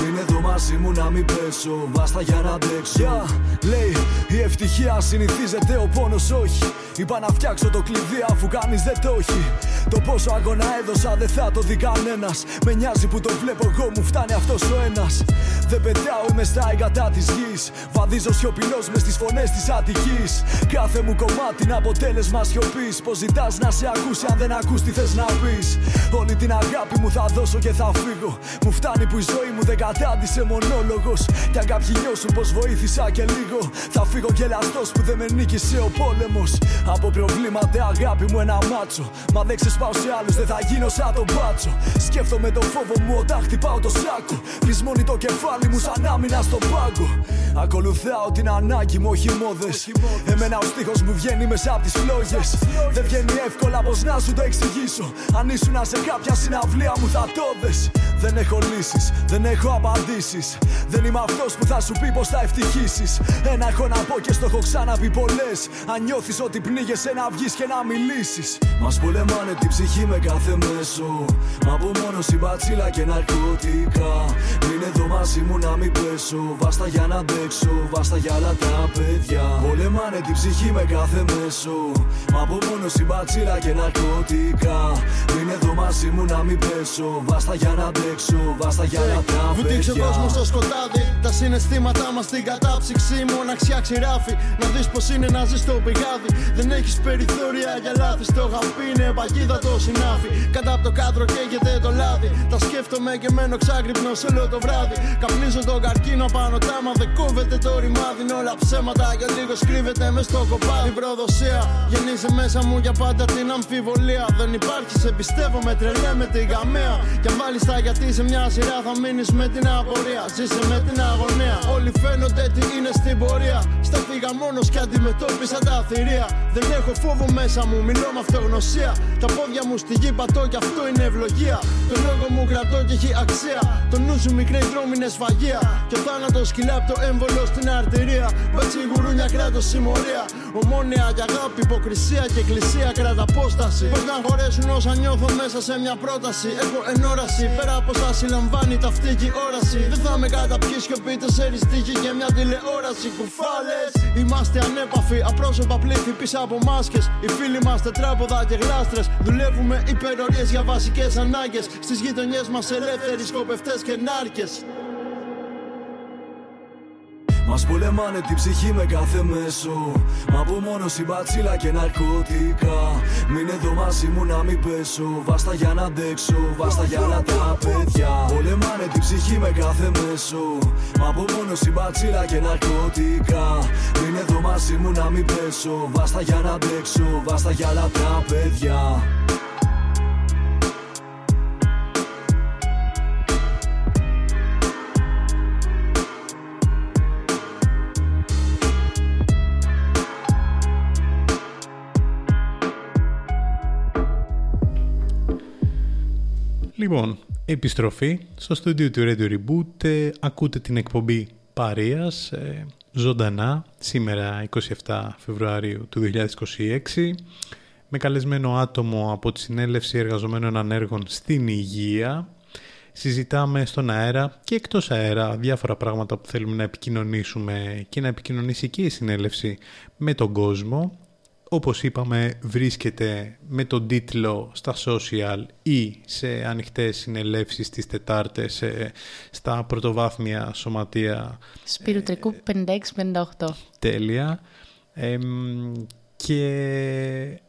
G: Μην εδώ μαζί μου να μην πέσω. Βάστα για να αντέξω. Yeah, λέει η ευτυχία συνηθίζεται, ο πόνος όχι. Είπα να φτιάξω το κλειδί αφού κανεί δεν το έχει. Το πόσο αγώνα έδωσα δεν θα το δει κανένας. Με νοιάζει που το βλέπει βλέπω εγώ μου φτάνει αυτός ο ένας. Δεν πετάω, είμαι στα εγκατά της γης. Βαδίζω σιωπηλός μες στις φωνές της Αττικής. Κάθε μου κομμάτι είναι αποτέλεσμα σιωπής. Πως ζητάς να σε ακούσει, αν δεν ακούς τι θες να πεις; Όλη την αγάπη μου θα δώσω και θα φύγω. Μου φτάνει που η ζωή μου δεν κατάντησε μονόλογος. Κι αν κάποιοι νιώσουν πως βοήθησα και λίγο, θα φύγω και λαστό που δεν με νίκησε ο πόλεμος. Από προβλήματα, αγάπη μου ένα μάτσο. Μα δεν ξεσπάω σε άλλους, δεν θα γίνω σαν τον μπάτσο. Σκέφτομαι το φόβο μου όταν χτυπάω το σάκο. Πεισμώνει το κεφάλι μου σαν άμυνα στον πάγκο. Ακολουθάω την ανάγκη μου, όχι μόδες. Εμένα ο στίχος μου βγαίνει μέσα από τις φλόγες. Δεν βγαίνει εύκολα, πώ να σου το εξηγήσω. Αν ήσουν σε κάποια συναυλία μου θα το δες. Δεν έχω λύσεις, δεν έχω απαντήσεις. Δεν είμαι αυτός που θα σου πει πως θα ευτυχήσεις. Ένα έχω να πω και στο έχω ξαναπεί πολλές. Αν νιώθεις ότι πνίγεσαι να βγεις και να μιλήσεις.
H: Μας πολεμάνε την ψυχή με κάθε μέσο. Μα από μόνος μπατσίλα και ναρκωτικά. Μην εδώ μαζί μου να μην πέσω. Βάστα για να αντέξω, βάστα για άλλα τα παιδιά. Πολεμάνε την ψυχή με κάθε μέσο. Μα από μόνος μπατσίλα και ναρκωτικά. Μην εδώ μαζί μου να μην πέσω. Βάστα για να αντέξω, βάστα για άλλα τα παιδιά.
I: Βουτήξε ο κόσμος στο σκοτάδι. Τα συναισθήματά μας στην κατάψυξη. Μοναξιά ξηράφει. Να δεις πως είναι να ζεις στο πηγάδι. Δεν έχεις περιθώρια για λάθη. Στο γαμπί είναι παγίδα το συνάφι. Κατά από το κάδρο καίγεται το λάδι. Τα σκέφτομαι και μένω ξάγρυπνο όλο το βράδυ. Καπνίζω τον καρκίνο πάνω τάμα. Δεν κόβεται το ρημάδι. Είναι όλα ψέματα για λίγο σκρίβεται μες στο κοπάδι. Η προδοσία γεννήσε μέσα μου για πάντα την αμφιβολία. Δεν υπάρχει, σε πιστεύω με τρελέ με την γαμαία. Και αν βάλει τα γιατί σε μια σειρά θα μείνεις με την απορία. Ζήσε με την αγωνία. Όλοι φαίνονται τι είναι στην πορεία. Σταθήκα μόνο και αντιμετώπισα τα θηρία. Δεν έχω φόβο μέσα μου, μιλώ με αυτογνωσία. Τα πόδια μου στη γη πατώ και αυτό είναι ευλογία. Το λόγο μου κρατώ και έχει αξία. Το νου σου μικρή δρόμη είναι σφαγεία. Και ο θάνατος κυλά από το έμβολο στην αρτηρία. Μπατσι γουρούνια κράτος συμμορία. Ομόνια για αγάπη, υποκρισία και εκκλησία κράτα απόσταση. Πώς να χωρέσουν όσα νιώθω μέσα σε μια πρόταση. Έχω ενόραση πέρα από σα συλλαμβάνει ταυτική όραση. Δεν θα με καταπιείς σιωπή, τέσσερι τύχη και μια τηλεόραση. Κουφάλες. Είμαστε ανέπαφοι, απρόσωπα πλήθη πίσω από μάσκες. Οι φίλοι μας τετράποδα και γλάστρες. Δουλεύουμε υπερορίες για βασικές ανάγκες. Στις γειτονιές μας ελεύθεροι σκοπευτές και νάρκες.
H: Μας πολεμάνε την ψυχή με κάθε μέσο. Μα από μόνο μπατσίλα και ναρκωτικά. Μην εδώ μαζί μου να μην πέσω. Βάστα για να αντέξω, βάστα για άλλα τα παιδιά. Πολεμάνε την ψυχή με κάθε μέσο. Μα από μόνο μπατσίλα και ναρκωτικά. Μην εδώ μαζί μου να μην πέσω. Βάστα για να αντέξω, βάστα για άλλα τα παιδιά.
C: Λοιπόν, επιστροφή στο στούντιο του Radio Reboot. Ε, ακούτε την εκπομπή Παρίας, ε, ζωντανά, σήμερα 27 Φεβρουαρίου του 2026, με καλεσμένο άτομο από τη Συνέλευση Εργαζομένων Ανέργων στην Υγεία. Συζητάμε στον αέρα και εκτός αέρα διάφορα πράγματα που θέλουμε να επικοινωνήσουμε και να επικοινωνήσει και η Συνέλευση με τον κόσμο όπως είπαμε βρίσκεται με τον τίτλο στα social ή σε ανοιχτές συνελεύσεις τις Τετάρτες στα πρωτοβάθμια σωματεία
D: Σπύρου Τρικού 56-58
C: Τέλεια και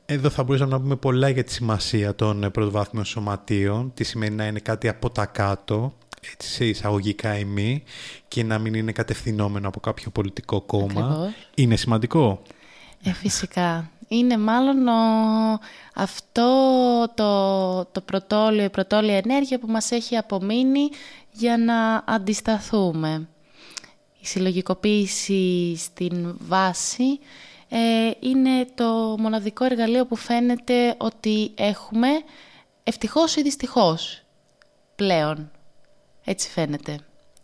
C: εδώ θα μπορούσαμε να πούμε πολλά για τη σημασία των πρωτοβάθμιων σωματείων τι σημαίνει να είναι κάτι από τα κάτω έτσι σε εισαγωγικά ημί και να μην είναι κατευθυνόμενο από κάποιο πολιτικό κόμμα. Είναι σημαντικό.
D: Ε, φυσικά. Είναι μάλλον αυτό το, το πρωτόλιο, η πρωτόλια ενέργεια που μας έχει απομείνει για να αντισταθούμε. Η συλλογικοποίηση στην βάση ε, είναι το μοναδικό εργαλείο που φαίνεται ότι έχουμε ευτυχώς ή δυστυχώς πλέον. Έτσι φαίνεται.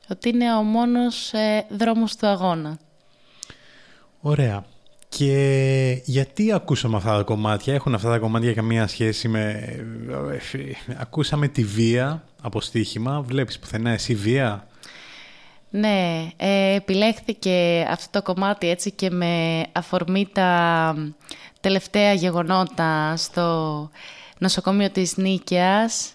D: Ότι είναι ο μόνος ε, δρόμος του αγώνα.
C: Ωραία. Και γιατί ακούσαμε αυτά τα κομμάτια, έχουν αυτά τα κομμάτια καμία σχέση με... Ακούσαμε τη βία από στοίχημα, βλέπεις πουθενά εσύ βία;
D: Ναι, ε, επιλέχθηκε αυτό το κομμάτι έτσι και με αφορμή τα τελευταία γεγονότα στο νοσοκομείο της Νίκαιας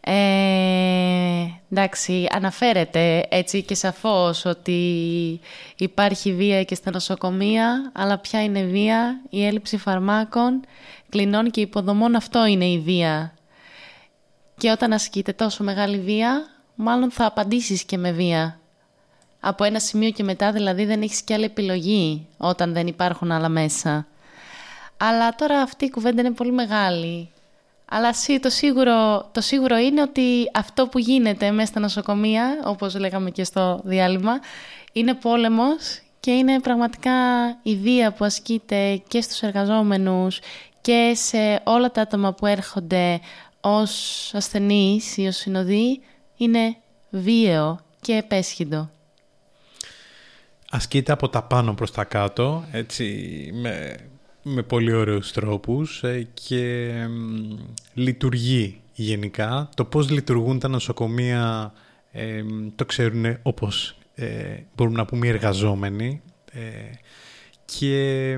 D: Ε, εντάξει, αναφέρεται έτσι και σαφώς ότι υπάρχει βία και στα νοσοκομεία, αλλά ποια είναι βία, η έλλειψη φαρμάκων, κλινών και υποδομών, αυτό είναι η βία. Και όταν ασκείται τόσο μεγάλη βία, μάλλον θα απαντήσεις και με βία. Από ένα σημείο και μετά δηλαδή δεν έχεις και άλλη επιλογή όταν δεν υπάρχουν άλλα μέσα. Αλλά τώρα αυτή η κουβέντα είναι πολύ μεγάλη. Αλλά το σίγουρο, το σίγουρο είναι ότι αυτό που γίνεται μέσα στα νοσοκομεία, όπως λέγαμε και στο διάλειμμα, είναι πόλεμος και είναι πραγματικά η βία που ασκείται και στους εργαζόμενους και σε όλα τα άτομα που έρχονται ως ασθενείς ή ως συνοδοί, είναι βίαιο και επέσχυντο.
C: Ασκείται από τα πάνω προς τα κάτω, έτσι, με με πολύ ωραίους τρόπους ε, και λειτουργεί γενικά. Το πώς λειτουργούν τα νοσοκομεία ε, το ξέρουν όπως ε, μπορούμε να πούμε οι εργαζόμενοι και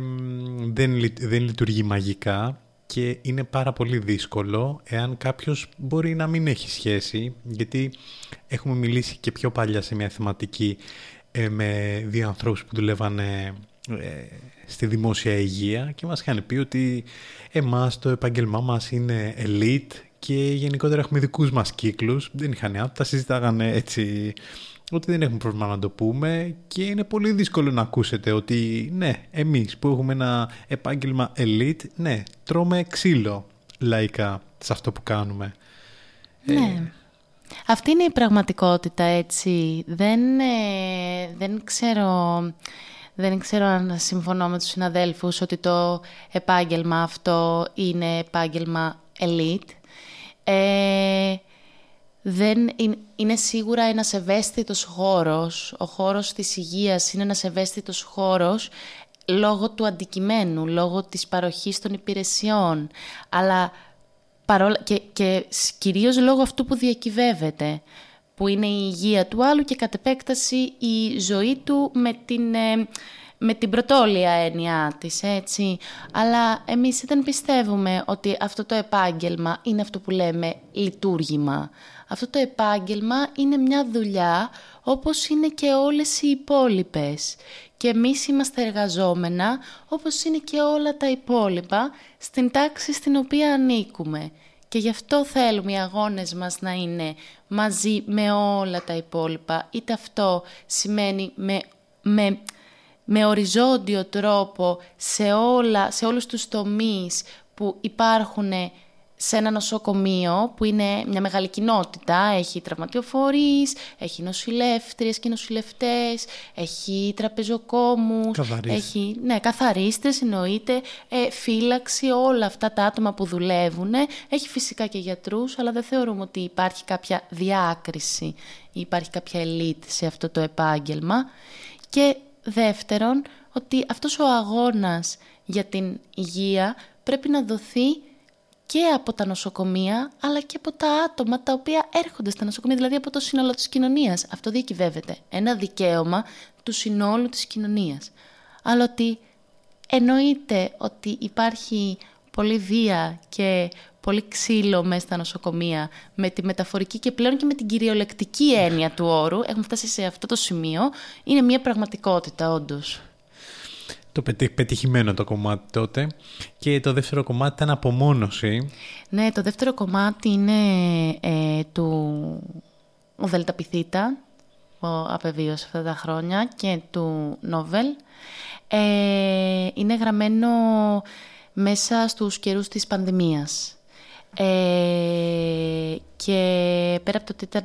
C: δεν, δεν λειτουργεί μαγικά και είναι πάρα πολύ δύσκολο εάν κάποιος μπορεί να μην έχει σχέση γιατί έχουμε μιλήσει και πιο παλιά σε μια θεματική με δύο ανθρώπους που δουλεύανε στη δημόσια υγεία και μας είχαν πει ότι εμάς το επάγγελμά μας είναι elite και γενικότερα έχουμε δικούς μας κύκλους. Δεν είχαν άπτα, τα συζητάγανε έτσι ότι δεν έχουμε πρόβλημα να το πούμε και είναι πολύ δύσκολο να ακούσετε ότι ναι, εμείς που έχουμε ένα επάγγελμα elite, ναι, τρώμε ξύλο λαϊκά σε αυτό που κάνουμε.
D: Ε, ναι. Αυτή είναι η πραγματικότητα, έτσι. Δεν, ε, δεν ξέρω δεν ξέρω αν συμφωνώ με τους συναδέλφους ότι το επάγγελμα αυτό είναι επάγγελμα elite. Ε, δεν είναι, σίγουρα ένας ευαίσθητος χώρος. Ο χώρος της υγείας είναι ένας ευαίσθητος χώρος λόγω του αντικειμένου, λόγω της παροχής των υπηρεσιών. Αλλά παρόλα, και, και κυρίως λόγω αυτού που διακυβεύεται που είναι η υγεία του άλλου και κατ' επέκταση η ζωή του με την, ε, με την πρωτόλια έννοια της, έτσι. Αλλά εμείς δεν πιστεύουμε ότι αυτό το επάγγελμα είναι αυτό που λέμε λειτουργήμα. Αυτό το επάγγελμα είναι μια δουλειά όπως είναι και όλες οι υπόλοιπες. Και εμείς είμαστε εργαζόμενα όπως είναι και όλα τα υπόλοιπα στην τάξη στην οποία ανήκουμε. Και γι' αυτό θέλουμε οι αγώνες μας να είναι μαζί με όλα τα υπόλοιπα. Είτε αυτό σημαίνει με, με, με οριζόντιο τρόπο σε, όλα, σε όλους τους τομείς που υπάρχουν σε ένα νοσοκομείο που είναι μια μεγάλη κοινότητα, έχει τραυματιοφορείς, έχει νοσηλεύτριες και νοσηλευτές, έχει τραπεζοκόμους, έχει ναι, καθαρίστες εννοείται, ε, φύλαξη, όλα αυτά τα άτομα που δουλεύουν, έχει φυσικά και γιατρούς, αλλά δεν θεωρούμε ότι υπάρχει κάποια διάκριση ή υπάρχει κάποια ελίτ σε αυτό το επάγγελμα. Και δεύτερον, ότι αυτός ο αγώνας για την υγεία πρέπει να δοθεί και από τα νοσοκομεία, αλλά και από τα άτομα τα οποία έρχονται στα νοσοκομεία, δηλαδή από το σύνολο της κοινωνίας. Αυτό διακυβεύεται. Ένα δικαίωμα του συνόλου της κοινωνίας. Αλλά ότι εννοείται ότι υπάρχει πολύ βία και πολύ ξύλο μέσα στα νοσοκομεία με τη μεταφορική και πλέον και με την κυριολεκτική έννοια του όρου. Έχουμε φτάσει σε αυτό το σημείο. Είναι μια πραγματικότητα όντως
C: το πετυχημένο το κομμάτι τότε. Και το δεύτερο κομμάτι ήταν απομόνωση.
D: Ναι, το δεύτερο κομμάτι είναι ε, του ο Δελταπιθήτα, που απεβίωσε αυτά τα χρόνια, και του Νόβελ. Ε, είναι γραμμένο μέσα στους καιρούς της πανδημίας. Ε, και πέρα από το ότι ήταν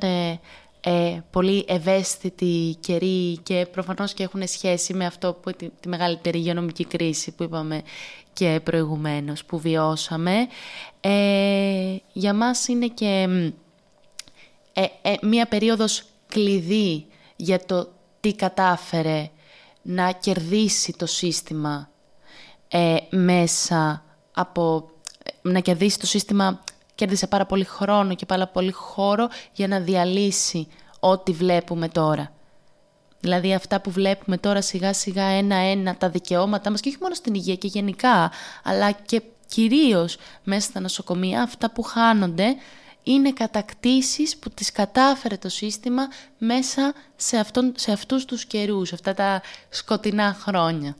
D: ε, πολύ ευαίσθητοι καιροί και προφανώς και έχουν σχέση με αυτό που τη, τη μεγαλύτερη υγειονομική κρίση που είπαμε και προηγουμένως που βιώσαμε. Ε, για μας είναι και ε, ε, μία περίοδος κλειδί για το τι κατάφερε να κερδίσει το σύστημα μέσα από... να κερδίσει το σύστημα κέρδισε πάρα πολύ χρόνο και πάρα πολύ χώρο για να διαλύσει ό,τι βλέπουμε τώρα. Δηλαδή αυτά που βλέπουμε τώρα σιγά σιγά ένα-ένα τα δικαιώματά μας και όχι μόνο στην υγεία και γενικά, αλλά και κυρίως μέσα στα νοσοκομεία, αυτά που χάνονται είναι κατακτήσεις που τις κατάφερε το σύστημα μέσα σε, αυτόν, σε αυτούς τους καιρούς, αυτά τα σκοτεινά χρόνια.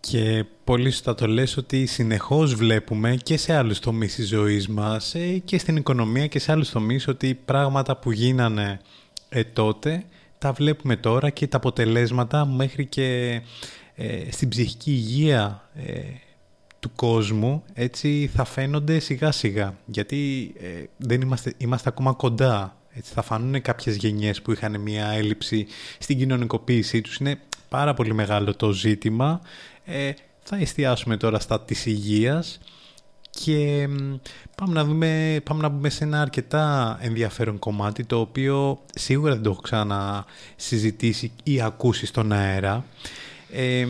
C: Και πολύ σωστά το λες ότι συνεχώς βλέπουμε και σε άλλους τομείς της ζωής μας ε, και στην οικονομία και σε άλλους τομείς ότι πράγματα που γίνανε ε, τότε τα βλέπουμε τώρα και τα αποτελέσματα μέχρι και ε, στην ψυχική υγεία ε, του κόσμου έτσι θα φαίνονται σιγά σιγά. Γιατί ε, δεν είμαστε, είμαστε ακόμα κοντά. Έτσι θα φανούν κάποιες γενιές που είχαν μια έλλειψη στην κοινωνικοποίησή τους. Είναι πάρα πολύ μεγάλο το ζήτημα θα εστιάσουμε τώρα στα της υγείας και πάμε να, δούμε, πάμε να μπούμε σε ένα αρκετά ενδιαφέρον κομμάτι το οποίο σίγουρα δεν το έχω ξανά συζητήσει ή ακούσει στον αέρα. Ε,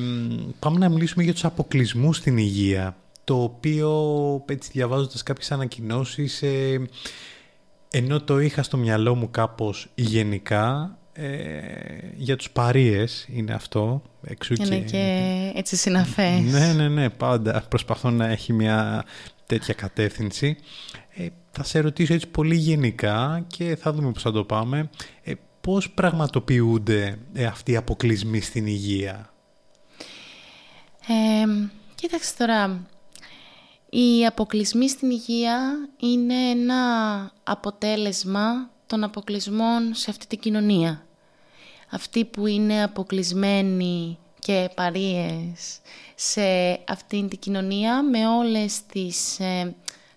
C: πάμε να μιλήσουμε για τους αποκλεισμούς στην υγεία το οποίο έτσι διαβάζοντας κάποιες ανακοινώσεις ε, ενώ το είχα στο μυαλό μου κάπως γενικά ε, για τους παρείες είναι αυτό.
D: Εξού είναι και, και έτσι συναφές.
C: Ναι, ναι, ναι, πάντα προσπαθώ να έχει μια τέτοια κατεύθυνση. Ε, θα σε ρωτήσω έτσι πολύ γενικά και θα δούμε πώς θα το πάμε. Ε, πώς πραγματοποιούνται ε, αυτοί οι αποκλεισμοί στην υγεία;
D: Ε, κοίταξε τώρα, οι αποκλεισμοί στην υγεία είναι ένα αποτέλεσμα των αποκλεισμών σε αυτή την κοινωνία. Αυτοί που είναι αποκλεισμένοι και παρείες σε αυτήν την κοινωνία με όλες τις ε,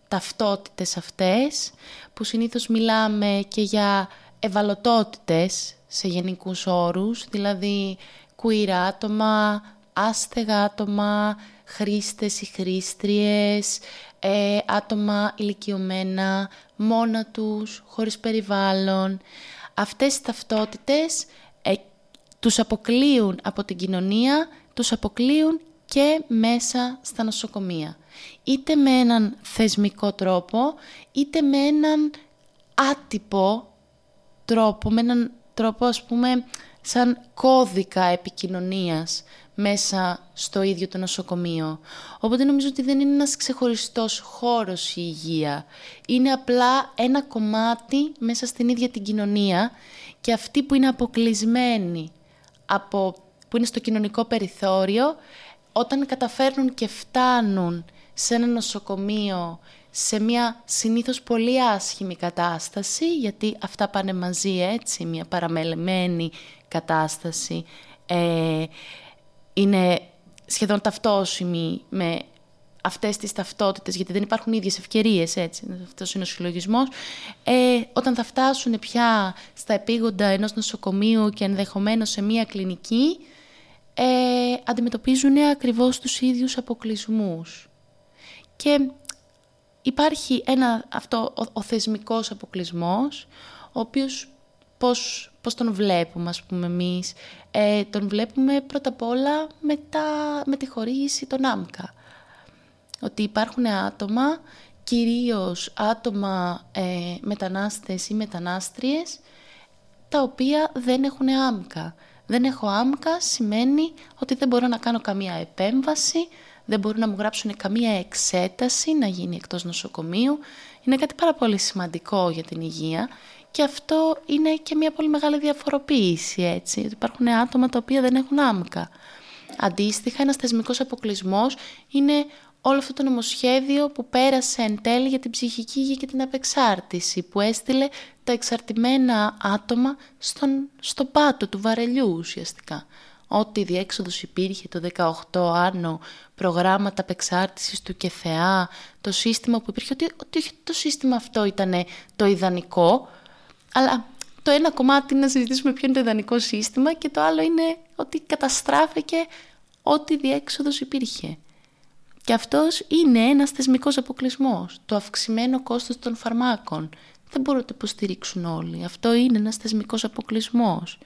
D: ταυτότητες αυτές που συνήθως μιλάμε και για ευαλωτότητες σε γενικούς όρους, δηλαδή queer άτομα, άστεγα άτομα, χρήστες ή χρήστριες, ε, άτομα ηλικιωμένα, μόνα τους, χωρίς περιβάλλον. Αυτές οι ταυτότητες ε, τους αποκλείουν από την κοινωνία, τους αποκλείουν και μέσα στα νοσοκομεία. Είτε με έναν θεσμικό τρόπο, είτε με έναν άτυπο τρόπο, με έναν τρόπο ας πούμε σαν κώδικα επικοινωνίας μέσα στο ίδιο το νοσοκομείο. Οπότε νομίζω ότι δεν είναι ένας ξεχωριστός χώρος η υγεία. Είναι απλά ένα κομμάτι μέσα στην ίδια την κοινωνία και αυτοί που είναι αποκλεισμένοι, από, που είναι στο κοινωνικό περιθώριο, όταν καταφέρνουν και φτάνουν σε ένα νοσοκομείο σε μια συνήθως πολύ άσχημη κατάσταση, γιατί αυτά πάνε μαζί έτσι, μια παραμελεμένη κατάσταση, ε, είναι σχεδόν ταυτόσιμη με αυτές τις ταυτότητες, γιατί δεν υπάρχουν ίδιες ευκαιρίες, έτσι, αυτός είναι ο συλλογισμός, ε, όταν θα φτάσουν πια στα επίγοντα ενός νοσοκομείου και ενδεχομένως σε μία κλινική, ε, αντιμετωπίζουν ακριβώς τους ίδιους αποκλεισμούς. Και υπάρχει ένα, αυτό, ο, ο θεσμικός αποκλεισμός, ο οποίος πώς, πώς τον βλέπουμε, ας πούμε, εμείς. Ε, τον βλέπουμε πρώτα απ' όλα με, τα, με τη χορήγηση των άμκα. Ότι υπάρχουν άτομα, κυρίως άτομα ε, μετανάστες ή μετανάστριες, τα οποία δεν έχουν άμκα. Δεν έχω άμκα σημαίνει ότι δεν μπορώ να κάνω καμία επέμβαση, δεν μπορούν να μου γράψουν καμία εξέταση να γίνει εκτός νοσοκομείου. Είναι κάτι πάρα πολύ σημαντικό για την υγεία και αυτό είναι και μια πολύ μεγάλη διαφοροποίηση, έτσι, ότι υπάρχουν άτομα τα οποία δεν έχουν άμκα. Αντίστοιχα, ένας θεσμικός αποκλεισμός είναι όλο αυτό το νομοσχέδιο που πέρασε εν τέλει για την ψυχική υγεία και την απεξάρτηση, που έστειλε τα εξαρτημένα άτομα στον, στον πάτο του βαρελιού ουσιαστικά. Ό,τι διέξοδος υπήρχε το 18 άνω, προγράμματα απεξάρτησης του ΚΕΘΕΑ, το σύστημα που υπήρχε, ότι, ότι το σύστημα αυτό ήταν το ιδανικό, αλλά το ένα κομμάτι είναι να συζητήσουμε ποιο είναι το ιδανικό σύστημα και το άλλο είναι ότι καταστράφηκε ό,τι διέξοδος υπήρχε. Και αυτός είναι ένας θεσμικός αποκλεισμός. Το αυξημένο κόστος των φαρμάκων. Δεν μπορούν να το υποστηρίξουν όλοι. Αυτό είναι ένας θεσμικός αποκλεισμός.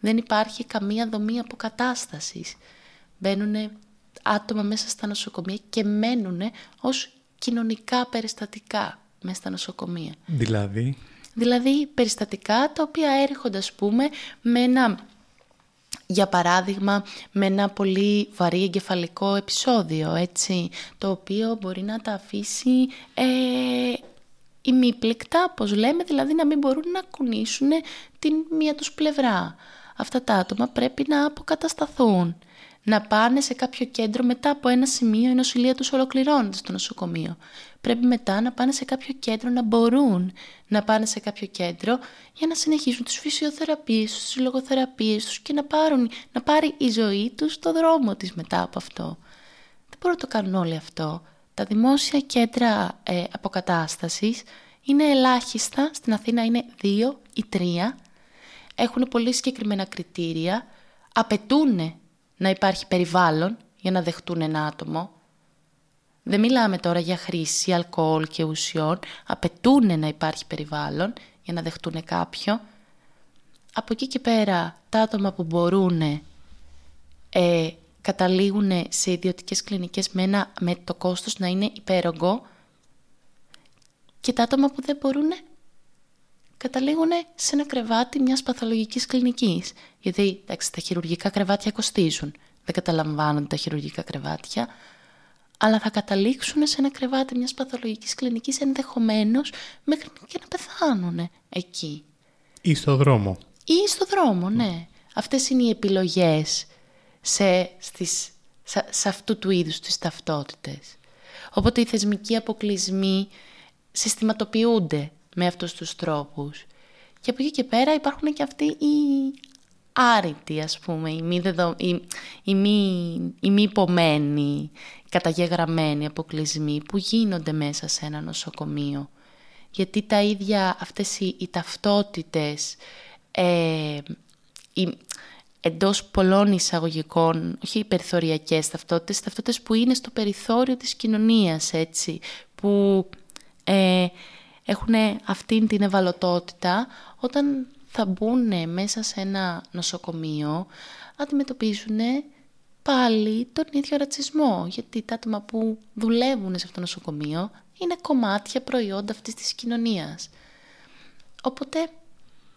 D: Δεν υπάρχει καμία δομή αποκατάστασης. Μπαίνουν άτομα μέσα στα νοσοκομεία και μένουν ως κοινωνικά περιστατικά μέσα στα νοσοκομεία.
C: Δηλαδή;
D: Δηλαδή περιστατικά τα οποία έρχονται ας πούμε με ένα για παράδειγμα με ένα πολύ βαρύ εγκεφαλικό επεισόδιο έτσι το οποίο μπορεί να τα αφήσει ε, ημίπληκτα, όπως λέμε, δηλαδή να μην μπορούν να κουνήσουν την μία τους πλευρά. Αυτά τα άτομα πρέπει να αποκατασταθούν να πάνε σε κάποιο κέντρο μετά από ένα σημείο η νοσηλεία τους ολοκληρώνεται στο νοσοκομείο. Πρέπει μετά να πάνε σε κάποιο κέντρο, να μπορούν να πάνε σε κάποιο κέντρο για να συνεχίσουν τις φυσιοθεραπείες τους, τις λογοθεραπείες τους και να, πάρουν, να πάρει η ζωή τους το δρόμο της μετά από αυτό. Δεν μπορούν να το κάνουν όλοι αυτό. Τα δημόσια κέντρα ε, αποκατάστασης είναι ελάχιστα, στην Αθήνα είναι δύο ή τρία, έχουν πολύ συγκεκριμένα κριτήρια, απαιτούν να υπάρχει περιβάλλον για να δεχτούν ένα άτομο. Δεν μιλάμε τώρα για χρήση αλκοόλ και ουσιών, απαιτούν να υπάρχει περιβάλλον για να δεχτούν κάποιο. Από εκεί και πέρα τα άτομα που μπορούν ε, καταλήγουν σε ιδιωτικές κλινικές με, με το κόστος να είναι υπέρογκο και τα άτομα που δεν μπορούν καταλήγουν σε ένα κρεβάτι μιας παθολογικής κλινικής. Γιατί εντάξει, τα χειρουργικά κρεβάτια κοστίζουν. Δεν καταλαμβάνονται τα χειρουργικά κρεβάτια. Αλλά θα καταλήξουν σε ένα κρεβάτι μιας παθολογικής κλινικής ενδεχομένως μέχρι και να πεθάνουν εκεί.
C: Ή στο δρόμο.
D: Ή στο δρόμο, ναι. Αυτές είναι οι επιλογές σε, στις, σε, σε αυτού του είδους τις ταυτότητες. Οπότε οι θεσμικοί αποκλεισμοί συστηματοποιούνται με αυτούς τους τρόπους. Και από εκεί και πέρα υπάρχουν και αυτοί οι άρρητοι, ας πούμε, οι μη, δεδο... οι, οι μη... οι μη υπομένοι, καταγεγραμμένοι αποκλεισμοί που γίνονται μέσα σε ένα νοσοκομείο. Γιατί τα ίδια αυτές οι, οι ταυτότητες, ε, οι, εντός πολλών εισαγωγικών, όχι οι περιθωριακές ταυτότητες, ταυτότητες που είναι στο περιθώριο της κοινωνίας, έτσι, που ε, έχουν αυτήν την ευαλωτότητα όταν θα μπουν μέσα σε ένα νοσοκομείο αντιμετωπίζουν πάλι τον ίδιο ρατσισμό γιατί τα άτομα που δουλεύουν σε αυτό το νοσοκομείο είναι κομμάτια προϊόντα αυτής της κοινωνίας. Οπότε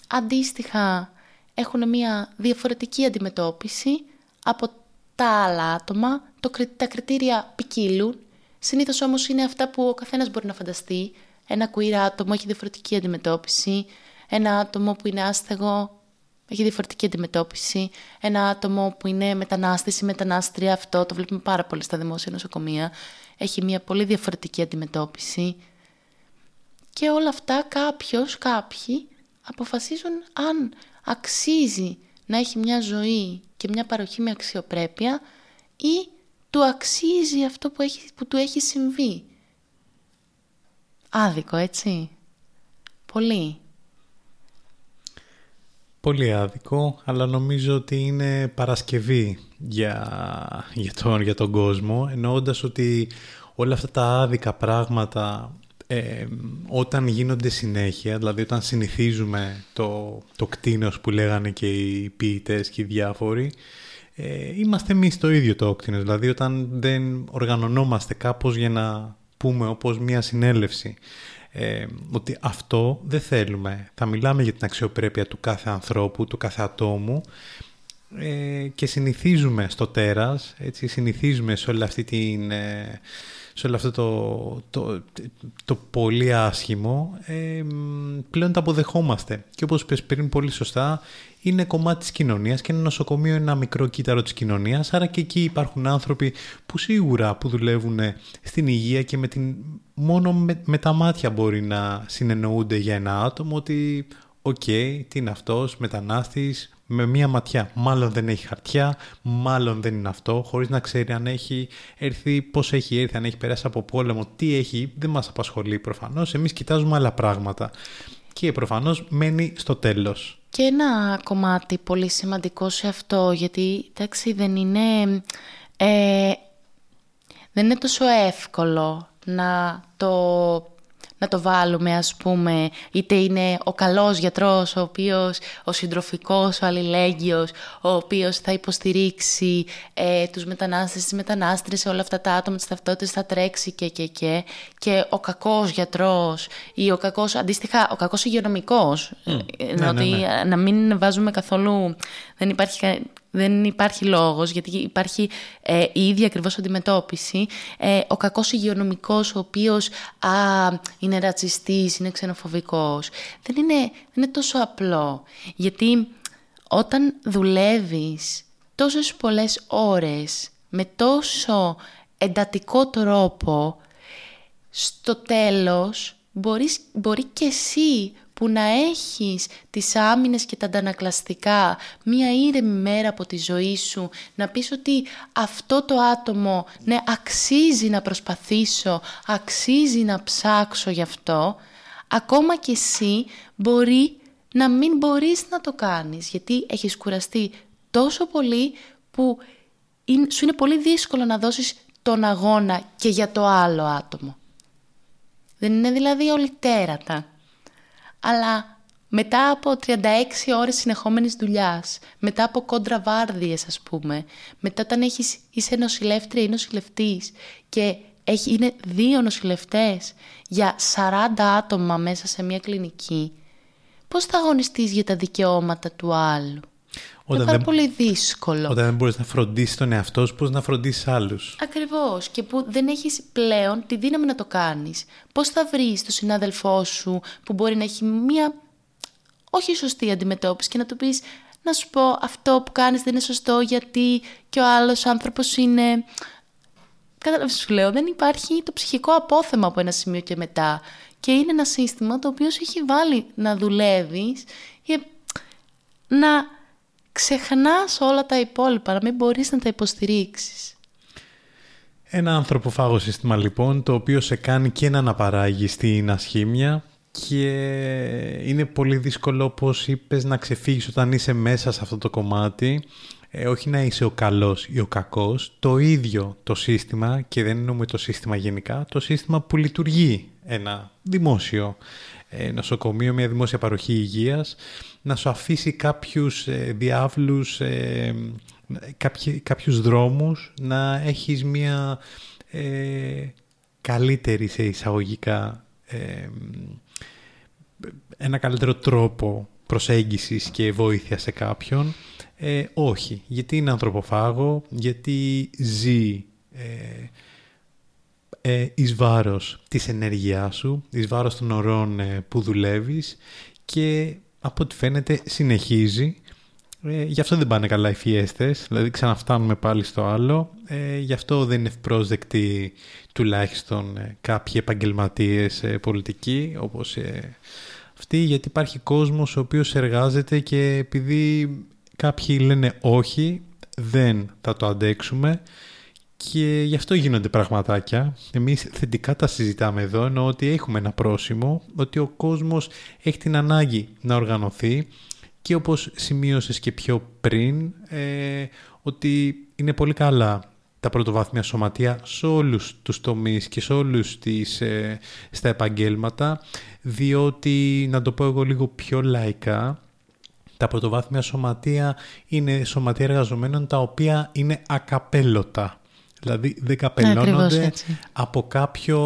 D: αντίστοιχα έχουν μια διαφορετική αντιμετώπιση από τα άλλα άτομα, το, τα κριτήρια ποικίλουν, συνήθως όμως είναι αυτά που ο καθένας μπορεί να φανταστεί, ένα queer άτομο έχει διαφορετική αντιμετώπιση. Ένα άτομο που είναι άστεγο έχει διαφορετική αντιμετώπιση. Ένα άτομο που είναι μετανάστης ή μετανάστρια, αυτό το βλέπουμε πάρα πολύ στα δημόσια νοσοκομεία, έχει μια πολύ διαφορετική αντιμετώπιση. Και όλα αυτά κάποιος, κάποιοι αποφασίζουν αν αξίζει να έχει μια ζωή και μια παροχή με αξιοπρέπεια ή του αξίζει αυτό που, έχει, που του έχει συμβεί. Άδικο, έτσι. Πολύ.
C: Πολύ άδικο, αλλά νομίζω ότι είναι Παρασκευή για, για, τον, για τον κόσμο, εννοώντας ότι όλα αυτά τα άδικα πράγματα ε, όταν γίνονται συνέχεια, δηλαδή όταν συνηθίζουμε το, το κτίνος που λέγανε και οι ποιητές και οι διάφοροι, ε, είμαστε εμείς το ίδιο το κτίνος, δηλαδή όταν δεν οργανωνόμαστε κάπως για να πούμε όπως μια συνέλευση ε, ότι αυτό δεν θέλουμε. Θα μιλάμε για την αξιοπρέπεια του κάθε ανθρώπου, του κάθε ατόμου ε, και συνηθίζουμε στο τέρας, έτσι, συνηθίζουμε σε όλη αυτή την... Ε, σε όλο αυτό το, το, το, πολύ άσχημο, ε, πλέον τα αποδεχόμαστε. Και όπως είπες πριν πολύ σωστά, είναι κομμάτι της κοινωνίας και ένα νοσοκομείο είναι ένα μικρό κύτταρο της κοινωνίας, άρα και εκεί υπάρχουν άνθρωποι που σίγουρα που δουλεύουν στην υγεία και με την, μόνο με, τα μάτια μπορεί να συνεννοούνται για ένα άτομο ότι OK, okay, τι είναι αυτός, μετανάστης, με μία ματιά. Μάλλον δεν έχει χαρτιά, μάλλον δεν είναι αυτό, χωρίς να ξέρει αν έχει έρθει, πώς έχει έρθει, αν έχει περάσει από πόλεμο, τι έχει, δεν μας απασχολεί προφανώς. Εμείς κοιτάζουμε άλλα πράγματα. Και προφανώς μένει στο τέλος.
D: Και ένα κομμάτι πολύ σημαντικό σε αυτό, γιατί εντάξει, δεν είναι, ε, δεν είναι τόσο εύκολο να το να το βάλουμε ας πούμε είτε είναι ο καλός γιατρός ο οποίος ο συντροφικός, ο αλληλέγγυος ο οποίος θα υποστηρίξει ε, τους μετανάστες, τις μετανάστρες όλα αυτά τα άτομα τις ταυτότητες θα τρέξει και και και και ο κακός γιατρός ή ο κακός αντίστοιχα ο κακός υγειονομικός mm. ναι, ναι, ναι. να μην βάζουμε καθόλου δεν υπάρχει δεν υπάρχει λόγος, γιατί υπάρχει ε, η ίδια ακριβώς αντιμετώπιση. Ε, ο κακός υγειονομικός, ο οποίος α, είναι ρατσιστής, είναι ξενοφοβικός. Δεν είναι, δεν είναι τόσο απλό, γιατί όταν δουλεύεις τόσες πολλές ώρες με τόσο εντατικό τρόπο, στο τέλος μπορείς, μπορεί και εσύ που να έχεις τις άμυνες και τα αντανακλαστικά μία ήρεμη μέρα από τη ζωή σου, να πεις ότι αυτό το άτομο ναι, αξίζει να προσπαθήσω, αξίζει να ψάξω γι' αυτό, ακόμα και εσύ μπορεί να μην μπορείς να το κάνεις, γιατί έχεις κουραστεί τόσο πολύ που σου είναι πολύ δύσκολο να δώσεις τον αγώνα και για το άλλο άτομο. Δεν είναι δηλαδή όλη τέρατα. Αλλά μετά από 36 ώρες συνεχόμενης δουλειάς, μετά από κόντρα βάρδιες ας πούμε, μετά όταν έχεις, είσαι νοσηλεύτρια ή νοσηλευτής και έχει, είναι δύο νοσηλευτές για 40 άτομα μέσα σε μια κλινική, πώς θα αγωνιστείς για τα δικαιώματα του άλλου; Όταν είναι πάρα πολύ δύσκολο.
C: Όταν δεν μπορείς να φροντίσεις τον εαυτό σου, πώς να φροντίσεις άλλους.
D: Ακριβώς. Και που δεν έχεις πλέον τη δύναμη να το κάνεις. Πώς θα βρεις τον συνάδελφό σου που μπορεί να έχει μία όχι σωστή αντιμετώπιση και να του πεις να σου πω αυτό που κάνεις δεν είναι σωστό γιατί και ο άλλος άνθρωπος είναι... Κατάλαβες σου λέω, δεν υπάρχει το ψυχικό απόθεμα από ένα σημείο και μετά. Και είναι ένα σύστημα το οποίο σου έχει βάλει να δουλεύεις για να ξεχνάς όλα τα υπόλοιπα, να μην μπορείς να τα υποστηρίξεις.
C: Ένα ανθρωποφάγο σύστημα λοιπόν, το οποίο σε κάνει και να αναπαράγει στην ασχήμια και είναι πολύ δύσκολο όπως είπες να ξεφύγεις όταν είσαι μέσα σε αυτό το κομμάτι. Ε, όχι να είσαι ο καλός ή ο κακός, το ίδιο το σύστημα και δεν εννοούμε το σύστημα γενικά, το σύστημα που λειτουργεί ένα δημόσιο. ε, νοσοκομείο, μια δημόσια παροχή υγείας να σου αφήσει κάποιους ε, διάβλους, ε, κάποιους δρόμους, να έχεις μια ε, καλύτερη σε εισαγωγικά, ε, ένα καλύτερο τρόπο προσέγγισης και βοήθεια σε κάποιον. Ε, όχι, γιατί είναι ανθρωποφάγο, γιατί ζει ε, ε, εις βάρος της ενέργειάς σου, εις βάρος των ωρών που δουλεύεις και από ό,τι φαίνεται συνεχίζει. Ε, γι' αυτό δεν πάνε καλά οι φιέστες, δηλαδή ξαναφτάνουμε πάλι στο άλλο. Ε, γι' αυτό δεν είναι ευπρόσδεκτοι τουλάχιστον ε, κάποιοι επαγγελματίες ε, πολιτικοί όπως ε, αυτοί, γιατί υπάρχει κόσμος ο οποίος εργάζεται και επειδή κάποιοι λένε όχι, δεν θα το αντέξουμε και γι' αυτό γίνονται πραγματάκια. Εμείς θετικά τα συζητάμε εδώ, ενώ ότι έχουμε ένα πρόσημο, ότι ο κόσμος έχει την ανάγκη να οργανωθεί και όπως σημείωσες και πιο πριν, ε, ότι είναι πολύ καλά τα πρωτοβάθμια σωματεία σε όλους τους τομείς και σε όλους τις, ε, στα επαγγέλματα, διότι, να το πω εγώ λίγο πιο λαϊκά, τα πρωτοβάθμια σωματεία είναι σωματεία εργαζομένων τα οποία είναι ακαπέλωτα. Δηλαδή δεν καπελώνονται από κάποιο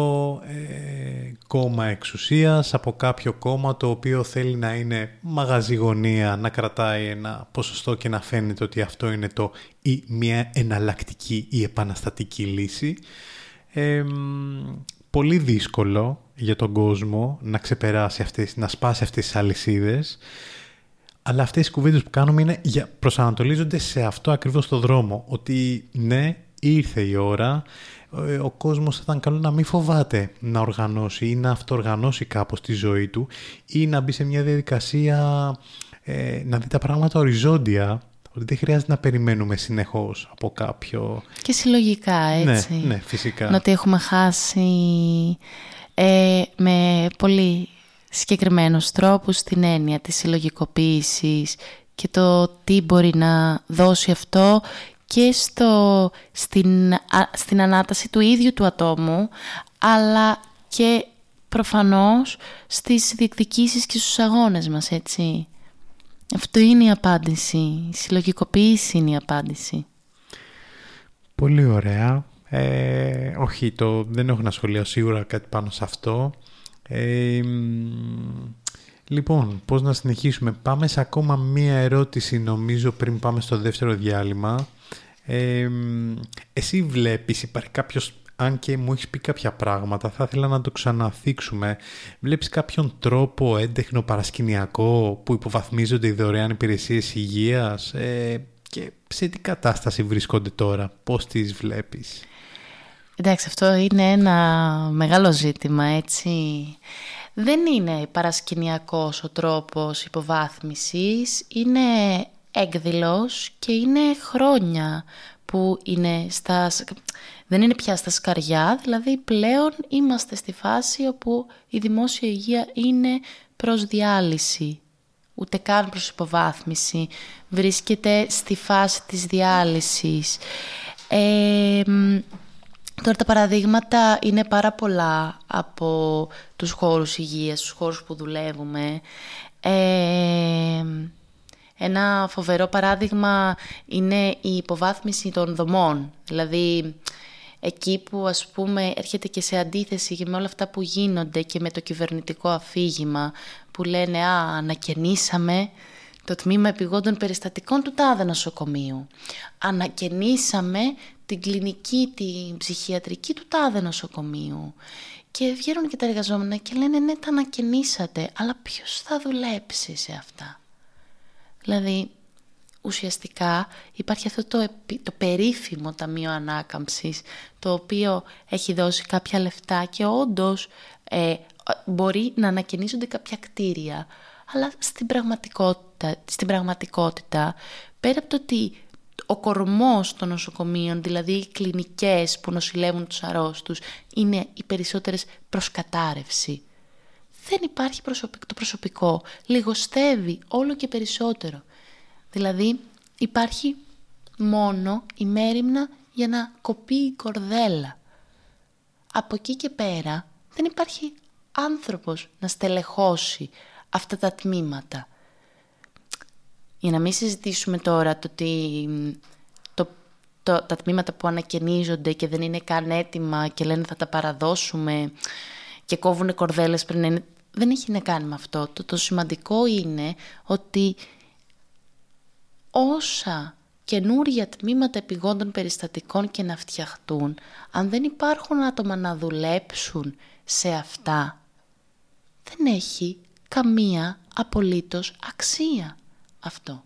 C: ε, κόμμα εξουσίας, από κάποιο κόμμα το οποίο θέλει να είναι μαγαζιγωνία, να κρατάει ένα ποσοστό και να φαίνεται ότι αυτό είναι το ή μια εναλλακτική ή επαναστατική λύση. πολύ δύσκολο για τον κόσμο να ξεπεράσει αυτές, να σπάσει αυτές τις αλυσίδες. Αλλά αυτές οι κουβέντες που κάνουμε είναι για, προσανατολίζονται σε αυτό ακριβώς το δρόμο. Ότι ναι, ήρθε η ώρα, ε, ο κόσμος θα ήταν καλό να μην φοβάται να οργανώσει ή να αυτοοργανώσει κάπως τη ζωή του ή να μπει σε μια διαδικασία ε, να δει τα πράγματα οριζόντια ότι δεν χρειάζεται να περιμένουμε συνεχώς από κάποιο...
D: Και συλλογικά,
C: ναι,
D: έτσι.
C: Ναι, ναι φυσικά.
D: Να ότι έχουμε χάσει ε, με πολύ συγκεκριμένους τρόπους την έννοια της συλλογικοποίησης και το τι μπορεί να δώσει αυτό και στο, στην, στην ανάταση του ίδιου του ατόμου, αλλά και προφανώς στις διεκδικήσεις και στους αγώνες μας, έτσι. Αυτό είναι η απάντηση. Η συλλογικοποίηση είναι η απάντηση.
C: Πολύ ωραία. Ε, όχι, το, δεν έχω να σχολιάσω σίγουρα κάτι πάνω σε αυτό. Ε, Λοιπόν, πώς να συνεχίσουμε. Πάμε σε ακόμα μία ερώτηση νομίζω πριν πάμε στο δεύτερο διάλειμμα. Ε, εσύ βλέπεις, υπάρχει κάποιος, αν και μου έχεις πει κάποια πράγματα, θα ήθελα να το ξαναθίξουμε. Βλέπεις κάποιον τρόπο έντεχνο παρασκηνιακό που υποβαθμίζονται οι δωρεάν υπηρεσίες υγείας; Ε, και σε τι κατάσταση βρίσκονται τώρα, πώς τις βλέπεις;
D: Εντάξει, αυτό είναι ένα μεγάλο ζήτημα, έτσι. Δεν είναι παρασκηνιακός ο τρόπος υποβάθμισης, είναι έκδηλος και είναι χρόνια που είναι στα... δεν είναι πια στα σκαριά, δηλαδή πλέον είμαστε στη φάση όπου η δημόσια υγεία είναι προς διάλυση, ούτε καν προς υποβάθμιση, βρίσκεται στη φάση της διάλυσης. Ε, Τώρα τα παραδείγματα είναι πάρα πολλά από τους χώρους υγείας, τους χώρους που δουλεύουμε. Ε, ένα φοβερό παράδειγμα είναι η υποβάθμιση των δομών. Δηλαδή, εκεί που ας πούμε έρχεται και σε αντίθεση και με όλα αυτά που γίνονται και με το κυβερνητικό αφήγημα που λένε «Α, ανακαινήσαμε το τμήμα επιγόντων περιστατικών του τάδε νοσοκομείου. Ανακαινήσαμε την κλινική, την ψυχιατρική του τάδε νοσοκομείου. Και βγαίνουν και τα εργαζόμενα και λένε ναι τα ανακαινήσατε, αλλά ποιος θα δουλέψει σε αυτά; Δηλαδή ουσιαστικά υπάρχει αυτό το, το περίφημο Ταμείο Ανάκαμψης το οποίο έχει δώσει κάποια λεφτά και όντως ε, μπορεί να ανακαινίζονται κάποια κτίρια αλλά στην πραγματικότητα, στην πραγματικότητα πέρα από το ότι ο κορμός των νοσοκομείων, δηλαδή οι κλινικές που νοσηλεύουν τους αρρώστους, είναι οι περισσότερες προσκατάρευση. Δεν υπάρχει προσωπικό, το προσωπικό, λιγοστεύει όλο και περισσότερο. Δηλαδή υπάρχει μόνο η μέρημνα για να κοπεί η κορδέλα. Από εκεί και πέρα δεν υπάρχει άνθρωπος να στελεχώσει αυτά τα τμήματα. Για να μην συζητήσουμε τώρα το ότι το, το, τα τμήματα που ανακαινίζονται και δεν είναι καν έτοιμα και λένε θα τα παραδώσουμε και κόβουν κορδέλες πριν είναι... Δεν έχει να κάνει με αυτό. Το, το σημαντικό είναι ότι όσα καινούρια τμήματα επιγόντων περιστατικών και να φτιαχτούν, αν δεν υπάρχουν άτομα να δουλέψουν σε αυτά, δεν έχει καμία απολύτως αξία αυτό.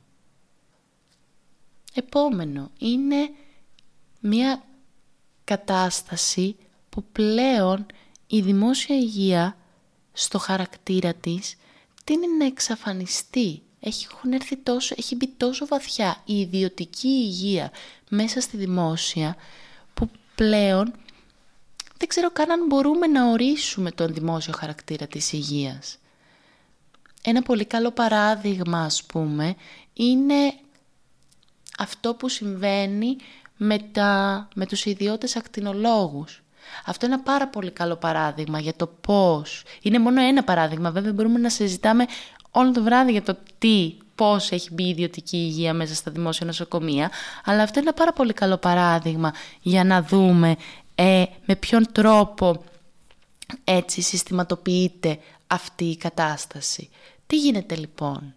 D: Επόμενο είναι μια κατάσταση που πλέον η δημόσια υγεία στο χαρακτήρα της τίνει να εξαφανιστεί. Έχει, έρθει τόσο, έχει μπει τόσο βαθιά η ιδιωτική υγεία μέσα στη δημόσια που πλέον δεν ξέρω καν αν μπορούμε να ορίσουμε τον δημόσιο χαρακτήρα της υγείας. Ένα πολύ καλό παράδειγμα, ας πούμε, είναι αυτό που συμβαίνει με, τα, με τους ιδιώτες ακτινολόγους. Αυτό είναι ένα πάρα πολύ καλό παράδειγμα για το πώς. Είναι μόνο ένα παράδειγμα, βέβαια μπορούμε να συζητάμε όλο το βράδυ για το τι, πώς έχει μπει η ιδιωτική υγεία μέσα στα δημόσια νοσοκομεία, αλλά αυτό είναι ένα πάρα πολύ καλό παράδειγμα για να δούμε ε, με ποιον τρόπο έτσι συστηματοποιείται αυτή η κατάσταση. Τι γίνεται λοιπόν;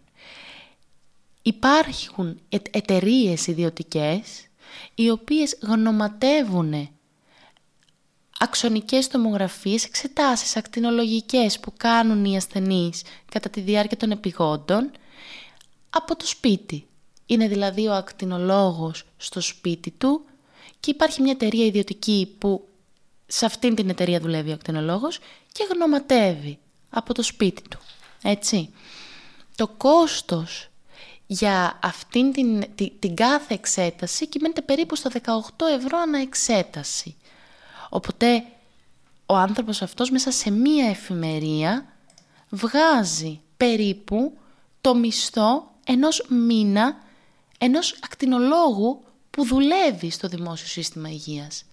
D: Υπάρχουν εταιρείες ιδιωτικές οι οποίες γνωματεύουν αξονικές τομογραφίες, εξετάσεις ακτινολογικές που κάνουν οι ασθενείς κατά τη διάρκεια των επιγόντων από το σπίτι. Είναι δηλαδή ο ακτινολόγος στο σπίτι του και υπάρχει μια εταιρεία ιδιωτική που σε αυτήν την εταιρεία δουλεύει ο ακτινολόγος και γνωματεύει από το σπίτι του. Έτσι. Το κόστος για αυτήν την, την, κάθε εξέταση κυμαίνεται περίπου στα 18 ευρώ ανά εξέταση. Οπότε ο άνθρωπος αυτός μέσα σε μία εφημερία βγάζει περίπου το μισθό ενός μήνα ενός ακτινολόγου που δουλεύει στο δημόσιο σύστημα υγείας.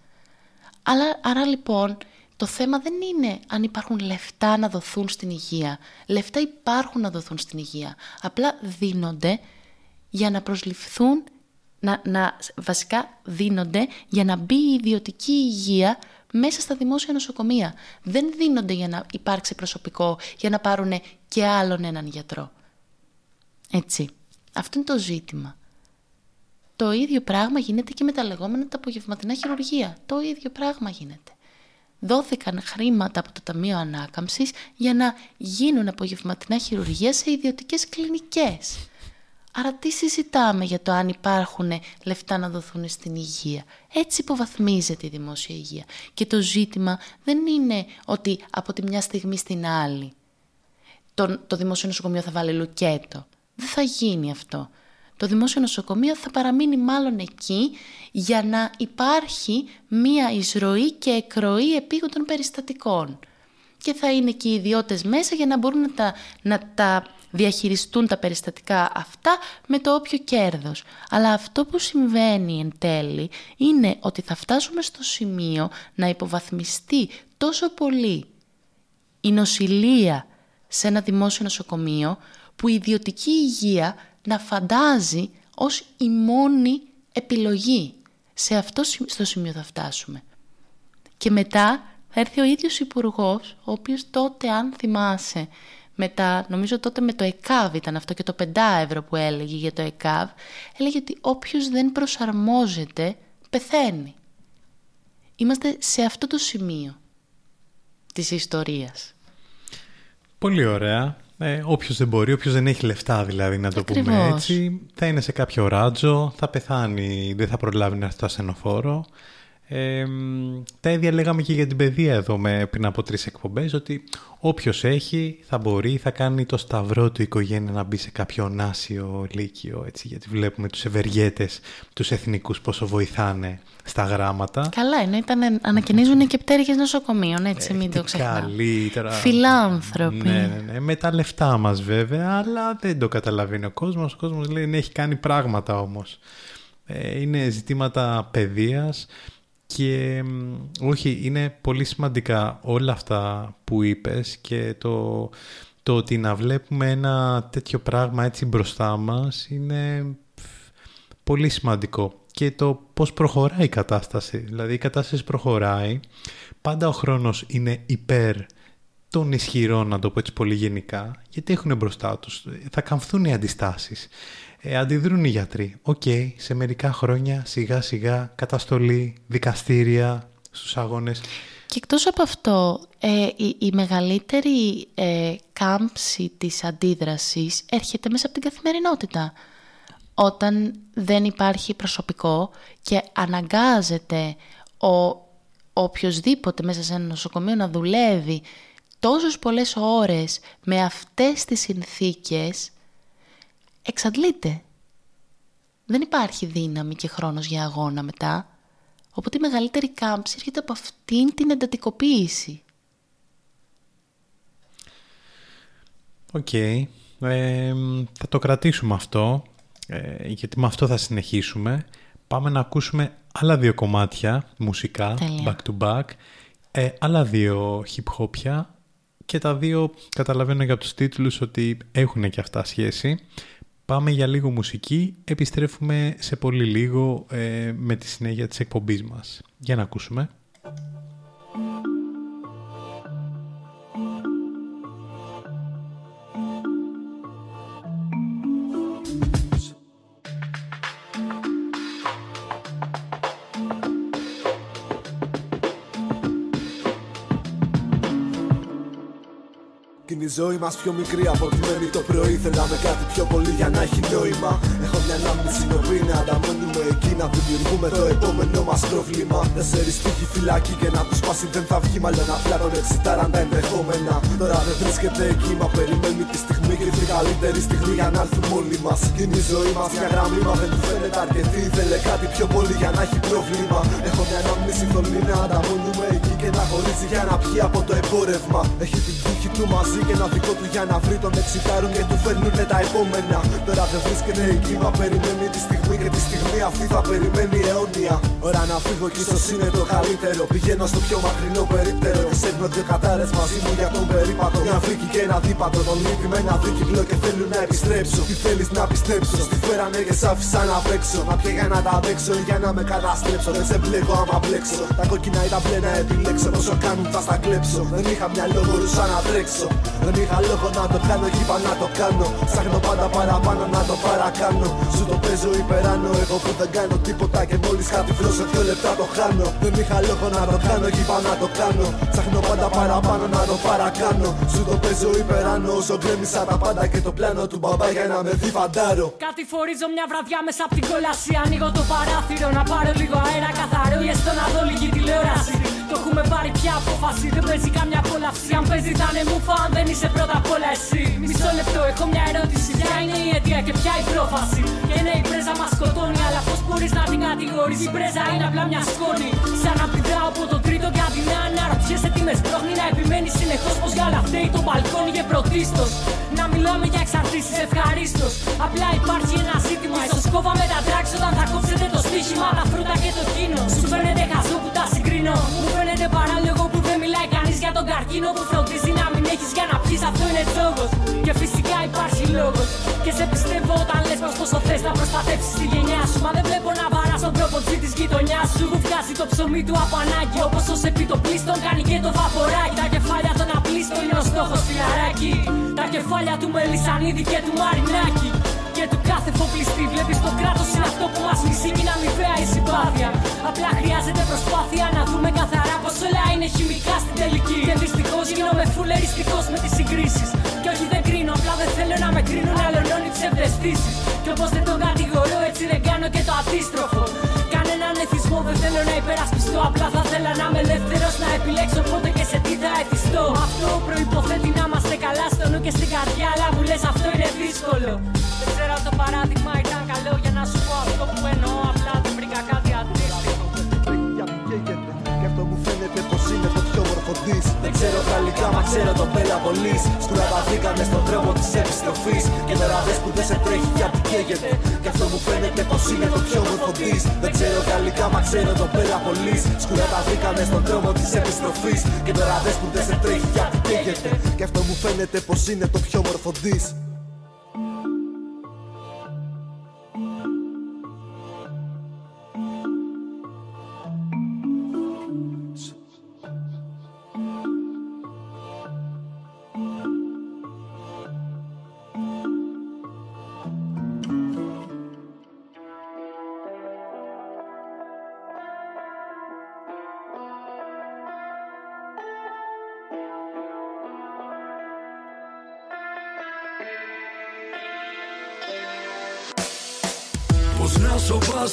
D: Αλλά, άρα λοιπόν το θέμα δεν είναι αν υπάρχουν λεφτά να δοθούν στην υγεία. Λεφτά υπάρχουν να δοθούν στην υγεία. Απλά δίνονται για να προσληφθούν να, να βασικά δίνονται για να μπει η ιδιωτική υγεία μέσα στα δημόσια νοσοκομεία. Δεν δίνονται για να υπάρξει προσωπικό, για να πάρουν και άλλον έναν γιατρό. Έτσι. Αυτό είναι το ζήτημα. Το ίδιο πράγμα γίνεται και με τα λεγόμενα τα απογευματινά χειρουργία. Το ίδιο πράγμα γίνεται. Δόθηκαν χρήματα από το Ταμείο Ανάκαμψης για να γίνουν απογευματινά χειρουργία σε ιδιωτικές κλινικές. Άρα τι συζητάμε για το αν υπάρχουν λεφτά να δοθούν στην υγεία; Έτσι υποβαθμίζεται η δημόσια υγεία. Και το ζήτημα δεν είναι ότι από τη μια στιγμή στην άλλη το, το δημόσιο νοσοκομείο θα βάλει λουκέτο. Δεν θα γίνει αυτό. Το δημόσιο νοσοκομείο θα παραμείνει μάλλον εκεί για να υπάρχει μία εισρωή και εκροή επίγοντων περιστατικών. Και θα είναι και οι ιδιώτες μέσα για να μπορούν να τα, να τα διαχειριστούν τα περιστατικά αυτά με το όποιο κέρδος. Αλλά αυτό που συμβαίνει εν τέλει είναι ότι θα φτάσουμε στο σημείο να υποβαθμιστεί τόσο πολύ η νοσηλεία σε ένα δημόσιο νοσοκομείο που η ιδιωτική υγεία να φαντάζει ως η μόνη επιλογή. Σε αυτό στο σημείο θα φτάσουμε. Και μετά θα έρθει ο ίδιος υπουργός, ο οποίος τότε αν θυμάσαι μετά, νομίζω τότε με το ΕΚΑΒ ήταν αυτό και το 5 ευρώ που έλεγε για το ΕΚΑΒ, έλεγε ότι όποιος δεν προσαρμόζεται πεθαίνει. Είμαστε σε αυτό το σημείο της ιστορίας.
C: Πολύ ωραία. Ε, όποιος δεν μπορεί, όποιος δεν έχει λεφτά δηλαδή να το πούμε έτσι, θα είναι σε κάποιο ράτζο, θα πεθάνει, δεν θα προλάβει να έρθει το ασθενοφόρο ε, τα ίδια λέγαμε και για την παιδεία εδώ με, πριν από τρεις εκπομπές ότι όποιος έχει θα μπορεί, θα κάνει το σταυρό του οικογένεια να μπει σε κάποιο νάσιο λύκειο έτσι, γιατί βλέπουμε τους ευεργέτες, τους εθνικούς πόσο βοηθάνε στα γράμματα.
D: Καλά είναι, ήταν, ανακαινίζουν και πτέρυγες νοσοκομείων, έτσι μην το ξεχνάμε. Φιλάνθρωποι.
C: Ναι, ναι, ναι, με τα λεφτά μας βέβαια, αλλά δεν το καταλαβαίνει ο κόσμος. Ο κόσμος λέει ναι, έχει κάνει πράγματα όμως. Ε, είναι ζητήματα παιδείας και όχι, είναι πολύ σημαντικά όλα αυτά που είπες και το, το ότι να βλέπουμε ένα τέτοιο πράγμα έτσι μπροστά μας είναι πολύ σημαντικό. Και το πώς προχωράει η κατάσταση. Δηλαδή η κατάσταση προχωράει, πάντα ο χρόνος είναι υπέρ των ισχυρών, να το πω έτσι πολύ γενικά, γιατί έχουν μπροστά τους. Θα καμφθούν οι αντιστάσεις. Ε, αντιδρούν οι γιατροί. Οκ, σε μερικά χρόνια σιγά σιγά καταστολή, δικαστήρια στους αγώνες.
D: Και εκτός από αυτό, ε, η, μεγαλύτερη ε, κάμψη της αντίδρασης έρχεται μέσα από την καθημερινότητα. Όταν δεν υπάρχει προσωπικό και αναγκάζεται ο οποιοδήποτε μέσα σε ένα νοσοκομείο να δουλεύει τόσες πολλές ώρες με αυτές τις συνθήκες εξαντλείται. Δεν υπάρχει δύναμη και χρόνος για αγώνα μετά, οπότε η μεγαλύτερη κάμψη έρχεται από αυτήν την εντατικοποίηση.
C: Οκ. θα το κρατήσουμε αυτό, ε, γιατί με αυτό θα συνεχίσουμε. Πάμε να ακούσουμε άλλα δύο κομμάτια μουσικά, back to back, ε, άλλα δύο hip hopια και τα δύο καταλαβαίνω για τους τίτλους ότι έχουν και αυτά σχέση. Πάμε για λίγο μουσική, επιστρέφουμε σε πολύ λίγο ε, με τη συνέχεια της εκπομπής μας. Για να ακούσουμε.
J: Ζωή μας πιο μικρή από τη μένει το πρωί. Θέλαμε κάτι πιο πολύ για να έχει νόημα. Έχω μια ανάμνηση νοπή να ανταμώνουμε εκεί να δημιουργούμε το επόμενο μας πρόβλημα. Τέσσερι τύχοι φυλακή και να τους σπάσει δεν θα βγει. Μάλλον απλά τον εξητάραν τα ενδεχόμενα. Τώρα δεν βρίσκεται εκεί, μα περιμένει τη στιγμή και την καλύτερη στιγμή για να έρθουν όλοι μας. Είναι η ζωή μας μια γραμμή, μα δεν του φαίνεται αρκετή. Θέλε κάτι πιο πολύ για να έχει πρόβλημα. Έχω μια ανάμνηση θολή να ανταμώνουμε εκεί και να χωρίζει για να πιει από το εμπόρευμα. Έχει την τύχη του μαζί και ένα δικό του για να βρει τον εξητάρουν και του φέρνουν τα επόμενα. Τώρα δεν βρίσκεται εκεί, μα περιμένει τη στιγμή και τη στιγμή αυτή τι θα περιμένει αιώνια. Ώρα να φύγω κι ίσως είναι το καλύτερο. Πηγαίνω στο πιο μακρινό περίπτερο. Και σέρνω δύο κατάρες μαζί μου για τον περίπατο. Μια φύκη και ένα δίπατο. Τον λύπη με ένα δίκυκλο και θέλουν να επιστρέψω. Τι θέλεις να πιστέψω; Στη φέρανε και σ' άφησα να παίξω. Μα πια για να τα παίξω ή για να με καταστρέψω. Δεν σε μπλέκω άμα μπλέξω. Τα κόκκινα ή τα μπλε να επιλέξω. Πόσο κάνουν θα στα κλέψω. Δεν είχα μυαλό, μπορούσα να τρέξω. Δεν είχα λόγο να το κάνω, είπα να το κάνω. Ψάχνω πάντα παραπάνω να το παρακάνω. Σου το παίζω υπεράνω. Εγώ που δεν κάνω τίποτα και μόλις κάτι βρω σε δύο λεπτά το χάνω. Δεν είχα λόγο να το κάνω, είπα να το κάνω. Ψάχνω πάντα παραπάνω να το παρακάνω. Σου το παίζω υπεράνω. Όσο γκρέμισα τα πάντα και το πλάνο του μπαμπά για να με δει φαντάρο.
K: Κάτι φορίζω μια βραδιά μέσα από την κόλαση. Ανοίγω το παράθυρο να πάρω λίγο αέρα καθαρό. Ή έστω να δω λίγη τηλεόραση. Το έχουμε πάρει πια απόφαση. Δεν παίζει καμιά απόλαυση. Αν παίζει θα είναι μουφα, αν δεν είσαι πρώτα απ' όλα εσύ. Μισό λεπτό, έχω μια ερώτηση. Ποια είναι η αιτία και ποια η πρόφαση; Και ναι, η πρέζα μας σκοτώνει, αλλά πώς μπορείς να την κατηγορήσει. Η πρέζα είναι απλά μια σκόνη. Σαν να πηδάω από το τρίτο και αδυνά να ρωτιέσαι τι με σπρώχνει. Να επιμένει συνεχώς πως για όλα φταίει το μπαλκόνι και πρωτίστως. Να μιλάμε για εξαρτήσεις ευχαρίστως. Απλά υπάρχει ένα ζήτημα. σω κόβαμε τα τράξ όταν θα κόψετε το στοίχημα. Τα φρούτα και το κίνο. Σου φαίνεται χαζό που τα συγκρίνω. Μου φαίνεται παράλογο που δεν μιλάει κανείς για τον καρκίνο που φροντίζει να μην έχεις για να πιεις. Αυτό είναι τζόγος. Και φυσικά υπάρχει λόγος. Και σε πιστεύω όταν λες πως τόσο θες να προστατεύσεις τη γενιά σου. Μα δεν βλέπω να βαράς στον προποτσί της γειτονιάς σου. Που βγάζει το ψωμί του από ανάγκη. Όπως ως επιτοπλίστων κάνει και το βαποράκι. Τα κεφάλια των απλίστων είναι ο στόχος φιλαράκι. Τα κεφάλια του Μελισανίδη και του Μαρινάκη. Και του κάθε φοπλιστή βλέπεις το κράτος είναι αυτό που μας μισεί και είναι αμοιβαία η συμπάθεια. Απλά χρειάζεται προσπάθεια να δούμε καθαρά πως όλα είναι χημικά στην τελική. Και δυστυχώς γίνομαι φουλεριστικό με τις συγκρίσεις. Και όχι δεν κρίνω, απλά δεν θέλω να με κρίνουν αλωνών οι ψευδεστήσεις. Και όπως δεν τον κατηγορώ, έτσι δεν κάνω και το αντίστροφο. Κανέναν εθισμό δεν θέλω να υπερασπιστώ. Απλά θα ήθελα να είμαι ελεύθερος να επιλέξω πότε και σε τι θα εθιστώ. Αυτό προποθέτει να είμαστε καλά στο νου και στην καρδιά. Αλλά μου λες αυτό είναι δύσκολο. Δεν ξέρω αν το παράδειγμα ήταν καλό για να σου πω αυτό που εννοώ.
J: Ξέρω γαλλικά, μα ξέρω το πέλα πολύ. Σκουλαταθήκαμε στον τρόπο της επιστροφής. Και τώρα δες που δεν σε τρέχει γιατί καίγεται. Και αυτό μου φαίνεται πως είναι το πιο μορφωτή. Δεν ξέρω γαλλικά, μα ξέρω το πέλα πολύ. Σκουλαταθήκαμε στον τρόπο της επιστροφής. Και τώρα δες που δεν σε τρέχει γιατί καίγεται. Και αυτό μου φαίνεται πως είναι το πιο μορφωτή.
G: Πώς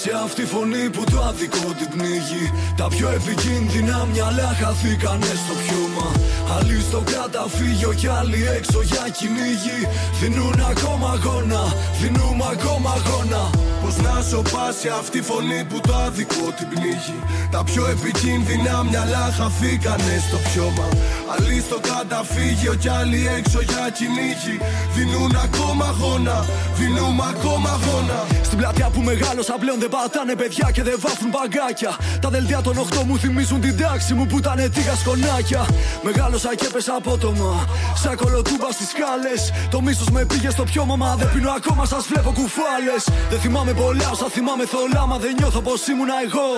G: demasiado. Αυτή η φωνή που το άδικο την πνίγει. Τα πιο επικίνδυνα μυαλά χαθήκανε στο πιώμα Άλλοι στο καταφύγιο κι άλλοι έξω για κυνήγι. Δίνουν ακόμα αγώνα, δίνουμε ακόμα αγώνα.
L: Πώς να σοπάσει αυτή η φωνή που το άδικο την πνίγει. Τα πιο επικίνδυνα μυαλά χαθήκανε στο πιώμα Άλλοι στο καταφύγιο κι άλλοι έξω για κυνήγι. Δίνουν ακόμα αγώνα, δίνουμε ακόμα αγώνα.
G: Στην πλατεία που μεγάλωσα πλέον δεν πατάνε παιδιά και δεν βάφουν μπαγκάκια. Τα δελτία των 8 μου θυμίζουν την τάξη μου που ήταν τίγα σκονάκια. Μεγάλωσα και πέσα απότομα Σαν κολοτούμπα στις σκάλες. Το μίσος με πήγε στο πιώμα μα δεν πίνω ακόμα σας βλέπω κουφάλες. Δεν θυμάμαι πολλά όσα θυμάμαι θολά μα δεν νιώθω πως ήμουνα εγώ.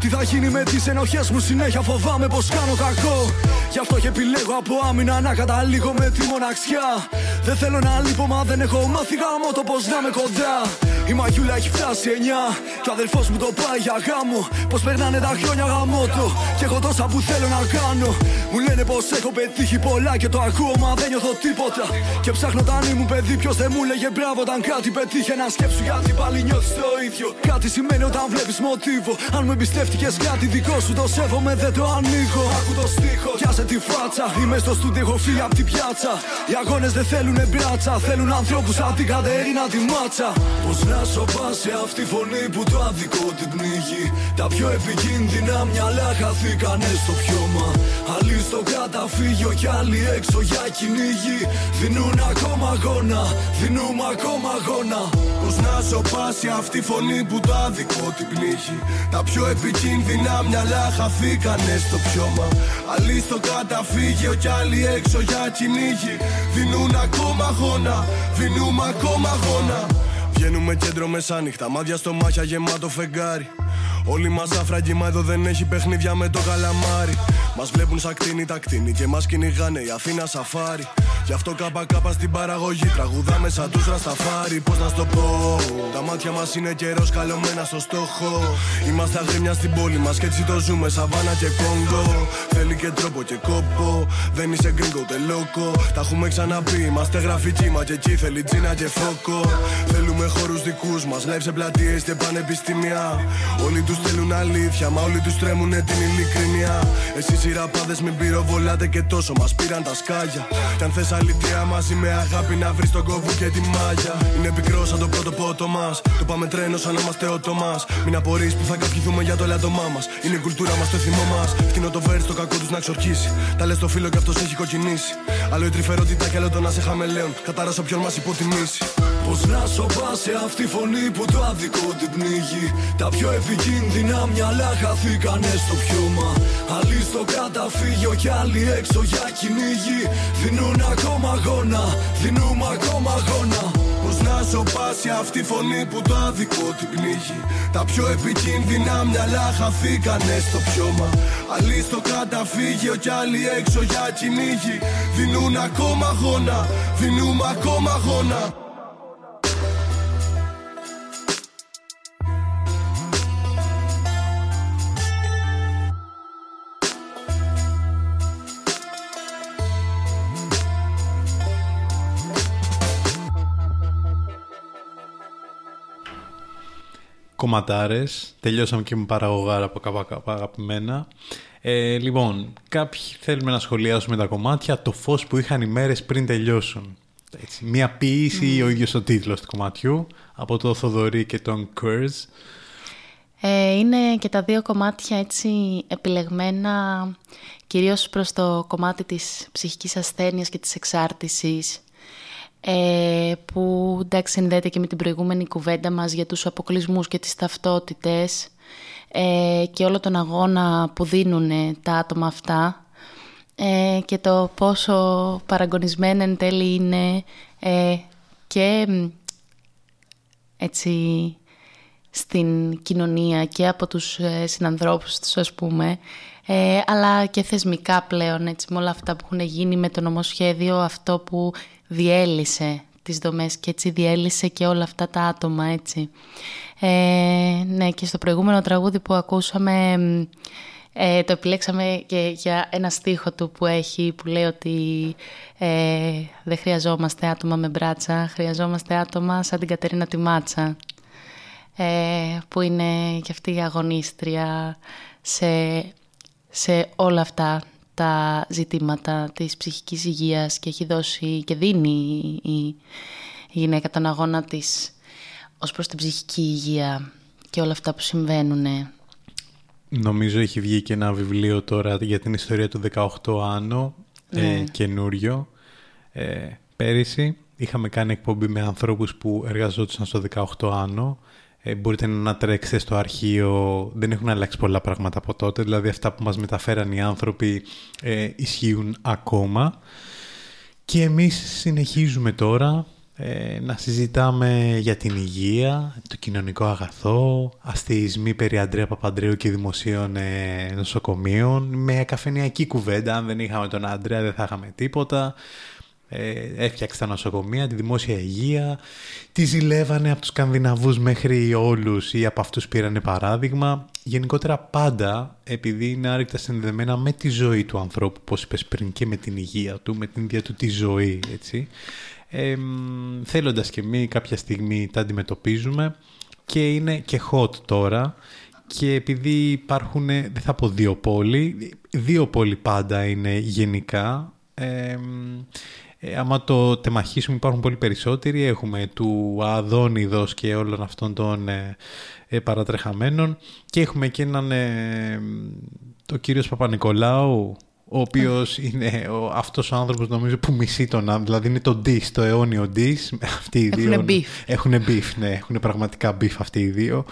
G: Τι θα γίνει με τις ενοχές μου συνέχεια φοβάμαι πως κάνω κακό. Γι' αυτό και επιλέγω από άμυνα να καταλήγω με τη μοναξιά. Δεν θέλω να λείπω μα δεν έχω μάθει γάμο το πως να είμαι κοντά. Η μαγιούλα έχει φτάσει εννιά Και ο αδελφός μου το πάει για γάμο. Πως περνάνε τα χρόνια γάμο του. Και έχω τόσα που θέλω να κάνω. Μου λένε πως έχω πετύχει πολλά Και το ακούω μα δεν νιώθω τίποτα. Και ψάχνω όταν ήμουν παιδί Ποιος δεν μου λέγε μπράβο όταν κάτι πετύχε Να σκέψου γιατί πάλι νιώθεις το ίδιο. Κάτι σημαίνει όταν βλέπεις μοτίβο. Αν μου εμπιστεύτηκες κάτι δικό σου Το σέβομαι δεν το ανοίγω. Άκου το στίχο Πιάσε τη φάτσα. Είμαι στο στούντι έχω φύγει απ' την πιάτσα. Οι αγώνες δεν θέλουνε μπράτσα. Θέλουν ανθρώπους σαν την Κατερίνα τη μάτσα. Πώς να σοπάσει αυτή η φωνή που το άδικο την πνίγει. Τα πιο επικίνδυνα μυαλά χαθήκανε στο πιώμα. Άλλοι στο καταφύγιο κι άλλοι έξω για κυνήγι. Δίνουν ακόμα αγώνα, δίνουμε ακόμα αγώνα.
L: Πώς να σοπάσει αυτή φωνή που το άδικο την πνίγει. Τα πιο επικίνδυνα μυαλά χαθήκανε στο πιώμα. Άλλοι στο καταφύγιο κι άλλοι έξω για κυνήγι. Δίνουν ακόμα αγώνα, δίνουμε ακόμα αγώνα Βγαίνουμε κέντρο μεσάνυχτα, μάδια στο μάχια γεμάτο φεγγάρι Όλοι μας αφραγγίμα εδώ δεν έχει παιχνίδια με το καλαμάρι. Μας βλέπουν σαν κτίνη τα κτίνη και μας κυνηγάνε η Αθήνα σαφάρι. Γι' αυτό κάπα κάπα στην παραγωγή τραγουδάμε σαν τους ρασταφάρι. Πώς να στο πω, τα μάτια μας είναι καιρός καλωμένα στο στόχο. Είμαστε αγρίμια στην πόλη μας και έτσι το ζούμε σαβάνα και κόγκο. Θέλει και τρόπο και κόπο, δεν είσαι γκρίγκο ούτε λόκο. Τα έχουμε ξαναπεί, είμαστε γραφικοί μα και εκεί θέλει τζίνα και φόκο. Θέλουμε χώρου δικούς μας, live σε πλατείες και πανεπιστήμια. Όλοι τους θέλουν αλήθεια, μα όλοι τους τρέμουν την ειλικρινιά. Εσεί οι ραπάδε μην πυροβολάτε και τόσο μας πήραν τα σκάγια. Κι αν θες αλήθεια μαζί με αγάπη να βρεις τον κόβου και τη μάγια. Είναι πικρό σαν το πρώτο πότο μας. Το πάμε τρένο σαν να είμαστε ο Τωμά. Μην απορρεί που θα καυχηθούμε για το ελάττωμά μα. Είναι η κουλτούρα μας, το θυμό μας. Φτύνω το βέρ στο κακό τους να ξορκίσει. Τα λες το φίλο και αυτός έχει κοκκινήσει. Άλλο η τρυφερότητα κι άλλο το να σε χαμελέον. Κατάρασα ποιον μας υποτιμήσει.
G: Πώς να σωπά σε αυτή φωνή που το άδικο την πνίγει. Τα πιο επικίνδυνα μυαλά χαθήκανε στο πιώμα. Άλλοι στο καταφύγιο κι άλλοι έξω για κυνήγι. Δίνουν ακόμα αγώνα, δίνουμε ακόμα αγώνα.
L: Πώς να σοπάσει αυτή φωνή που το άδικο την πνίγει. Τα πιο επικίνδυνα μυαλά χαθήκανε στο πιώμα. Άλλοι στο καταφύγιο κι άλλοι έξω για κυνήγι. Δίνουν ακόμα αγώνα, δίνουμε ακόμα αγώνα.
C: Κομματάρες. Τελειώσαμε και με παραγωγάρα από κάπα αγαπημένα. Ε, λοιπόν, κάποιοι θέλουμε να σχολιάσουμε τα κομμάτια το φως που είχαν οι μέρες πριν τελειώσουν. Έτσι, μία ποίηση mm. ο ίδιος ο τίτλος του κομματιού από το Θοδωρή και τον Curse.
D: Ε, είναι και τα δύο κομμάτια έτσι επιλεγμένα κυρίως προς το κομμάτι της ψυχικής ασθένειας και της εξάρτησης ε, που εντάξει συνδέεται και με την προηγούμενη κουβέντα μας για τους αποκλεισμούς και τις ταυτότητες ε, και όλο τον αγώνα που δίνουν τα άτομα αυτά ε, και το πόσο παραγωνισμένα εν τέλει είναι ε, και έτσι στην κοινωνία και από τους ε, συνανθρώπους τους ας πούμε αλλά και θεσμικά πλέον έτσι με όλα αυτά που έχουν γίνει με το νομοσχέδιο αυτό που διέλυσε τις δομές και έτσι διέλυσε και όλα αυτά τα άτομα έτσι. Ε, ναι και στο προηγούμενο τραγούδι που ακούσαμε ε, το επιλέξαμε και για ένα στίχο του που έχει που λέει ότι ε, δεν χρειαζόμαστε άτομα με μπράτσα, χρειαζόμαστε άτομα σαν την Κατερίνα τη Μάτσα ε, που είναι και αυτή η αγωνίστρια σε, σε όλα αυτά τα ζητήματα της ψυχικής υγείας και έχει δώσει και δίνει η, γυναίκα τον αγώνα της ως προς την ψυχική υγεία και όλα αυτά που συμβαίνουν.
C: Νομίζω έχει βγει και ένα βιβλίο τώρα για την ιστορία του 18 Άνω, ε, ναι. καινούριο. Ε, πέρυσι είχαμε κάνει εκπομπή με ανθρώπους που εργαζόντουσαν στο 18 Άνω ε, μπορείτε να τρέξετε στο αρχείο, δεν έχουν αλλάξει πολλά πράγματα από τότε, δηλαδή αυτά που μας μεταφέραν οι άνθρωποι ε, ισχύουν ακόμα. Και εμείς συνεχίζουμε τώρα ε, να συζητάμε για την υγεία, το κοινωνικό αγαθό, αστεισμοί περί Αντρέα Παπαντρέου και δημοσίων ε, νοσοκομείων, με καφενιακή κουβέντα, αν δεν είχαμε τον Αντρέα δεν θα είχαμε τίποτα ε, έφτιαξε τα νοσοκομεία, τη δημόσια υγεία, τη ζηλεύανε από τους Σκανδιναβούς μέχρι όλους ή από αυτούς πήρανε παράδειγμα. Γενικότερα πάντα, επειδή είναι άρρηκτα συνδεδεμένα με τη ζωή του ανθρώπου, όπως είπες πριν, και με την υγεία του, με την ίδια του τη ζωή, έτσι. Ε, θέλοντας και εμείς κάποια στιγμή τα αντιμετωπίζουμε και είναι και hot τώρα και επειδή υπάρχουν, δεν θα πω δύο πόλοι, δύο πόλοι πάντα είναι γενικά, ε, ε, άμα το τεμαχίσουμε υπάρχουν πολύ περισσότεροι. Έχουμε του Αδόνιδος και όλων αυτών των ε, ε, παρατρεχαμένων και έχουμε και έναν, ε, το κύριος Παπα-Νικολάου, ο οποίος είναι ο, αυτός ο άνθρωπος νομίζω που μισεί τον άνθρωπο, δηλαδή είναι το Dis, το αιώνιο Dis, αυτοί οι δύο.
D: Έχουν beef.
C: Έχουν beef, ναι, έχουν πραγματικά beef αυτοί οι δύο.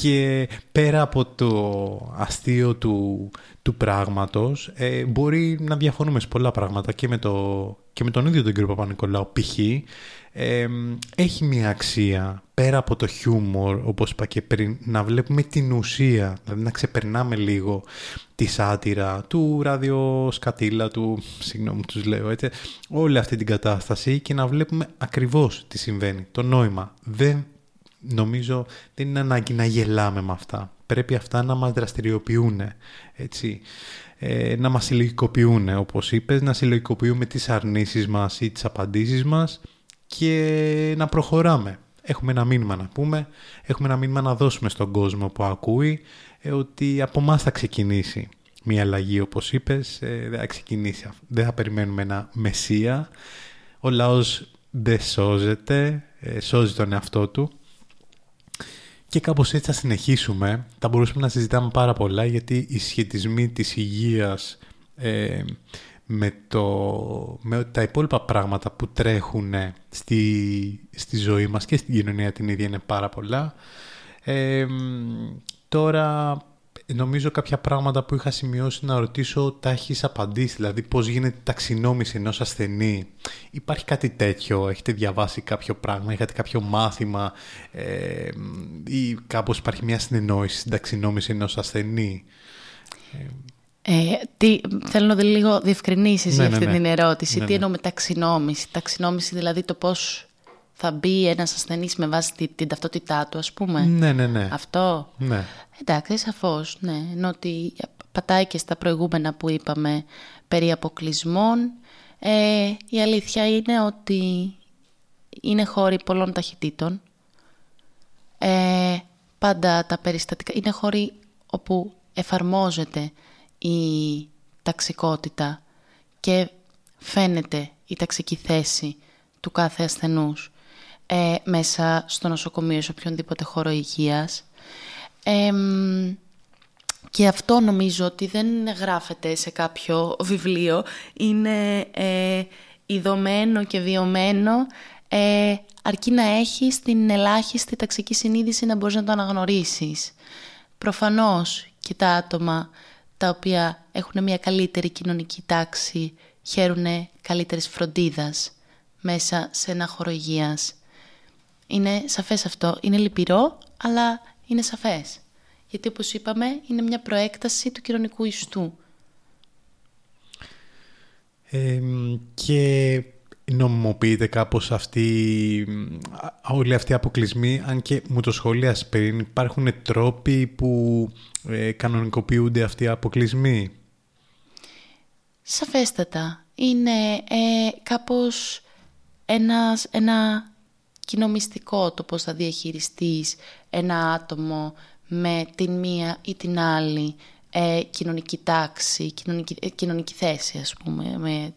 C: Και πέρα από το αστείο του, του πράγματος, ε, μπορεί να διαφωνούμε σε πολλά πράγματα και με, το, και με τον ίδιο τον κύριο Παπα-Νικολάου. Π.χ. Ε, έχει μια αξία πέρα από το χιούμορ, όπως είπα και πριν, να βλέπουμε την ουσία, δηλαδή να ξεπερνάμε λίγο τη σάτυρα του ραδιοσκατήλα, του, συγγνώμη τους λέω έτσι, όλη αυτή την κατάσταση και να βλέπουμε ακριβώς τι συμβαίνει, το νόημα. Δεν νομίζω δεν είναι ανάγκη να γελάμε με αυτά. Πρέπει αυτά να μας δραστηριοποιούν, έτσι. Ε, να μας συλλογικοποιούν, όπως είπες, να συλλογικοποιούμε τις αρνήσεις μας ή τις απαντήσεις μας και να προχωράμε. Έχουμε ένα μήνυμα να πούμε, έχουμε ένα μήνυμα να δώσουμε στον κόσμο που ακούει ε, ότι από εμάς θα ξεκινήσει μια αλλαγή όπως είπες, ε, δεν θα ξεκινήσει, δεν θα περιμένουμε ένα μεσία. Ο λαός δεν σώζεται, ε, σώζει τον εαυτό του και κάπως έτσι θα συνεχίσουμε. Θα μπορούσαμε να συζητάμε πάρα πολλά γιατί οι σχετισμοί της υγείας ε, με, το, με τα υπόλοιπα πράγματα που τρέχουν στη, στη ζωή μας και στην κοινωνία την ίδια είναι πάρα πολλά. Ε, τώρα νομίζω κάποια πράγματα που είχα σημειώσει να ρωτήσω τα έχεις απαντήσει, δηλαδή πώς γίνεται η ταξινόμηση ενός ασθενή. Υπάρχει κάτι τέτοιο, έχετε διαβάσει κάποιο πράγμα, έχετε κάποιο μάθημα ε, ή κάπως υπάρχει μια συνεννόηση στην ταξινόμηση ενός ασθενή;
D: Ε, τι, θέλω να δω λίγο διευκρινήσεις
C: Ναι,
D: για
C: ναι,
D: αυτή
C: ναι.
D: την ερώτηση.
C: Ναι,
D: τι
C: ναι.
D: εννοώ με ταξινόμηση; Ταξινόμηση δηλαδή το πώς θα μπει ένας ασθενής με βάση τη- την ταυτότητά του, ας πούμε.
C: Ναι, ναι, ναι.
D: Αυτό.
C: Ναι.
D: Εντάξει, σαφώς, ναι. Ενώ ότι πατάει και στα προηγούμενα που είπαμε περί αποκλεισμών. Ε, η αλήθεια είναι ότι είναι χώροι πολλών ταχυτήτων. Ε, πάντα τα περιστατικά είναι χώροι όπου εφαρμόζεται η ταξικότητα και φαίνεται η ταξική θέση του κάθε ασθενούς ε, μέσα στο νοσοκομείο, σε οποιονδήποτε χώρο υγείας. Εμ, και αυτό νομίζω ότι δεν γράφεται σε κάποιο βιβλίο. Είναι ε, ειδωμένο και βιωμένο ε, αρκεί να έχεις την ελάχιστη ταξική συνείδηση να μπορείς να το αναγνωρίσεις. Προφανώς και τα άτομα τα οποία έχουν μια καλύτερη κοινωνική τάξη χαίρουν καλύτερης φροντίδας μέσα σε ένα χώρο υγείας. Είναι σαφές αυτό. Είναι λυπηρό, αλλά είναι σαφές. Γιατί όπως είπαμε, είναι μια προέκταση του κοινωνικού ιστού.
C: Ε, και νομιμοποιείται κάπως αυτή, α, όλοι αυτοί οι αποκλεισμοί, αν και μου το σχολίασε πριν, υπάρχουν τρόποι που ε, κανονικοποιούνται αυτοί οι αποκλεισμοί;
D: Σαφέστατα. Είναι ε, κάπως ένας, ένα κοινομιστικό το πώς θα διαχειριστείς ένα άτομο με την μία ή την άλλη ε, κοινωνική τάξη, κοινωνική, ε, κοινωνική θέση ας πούμε, με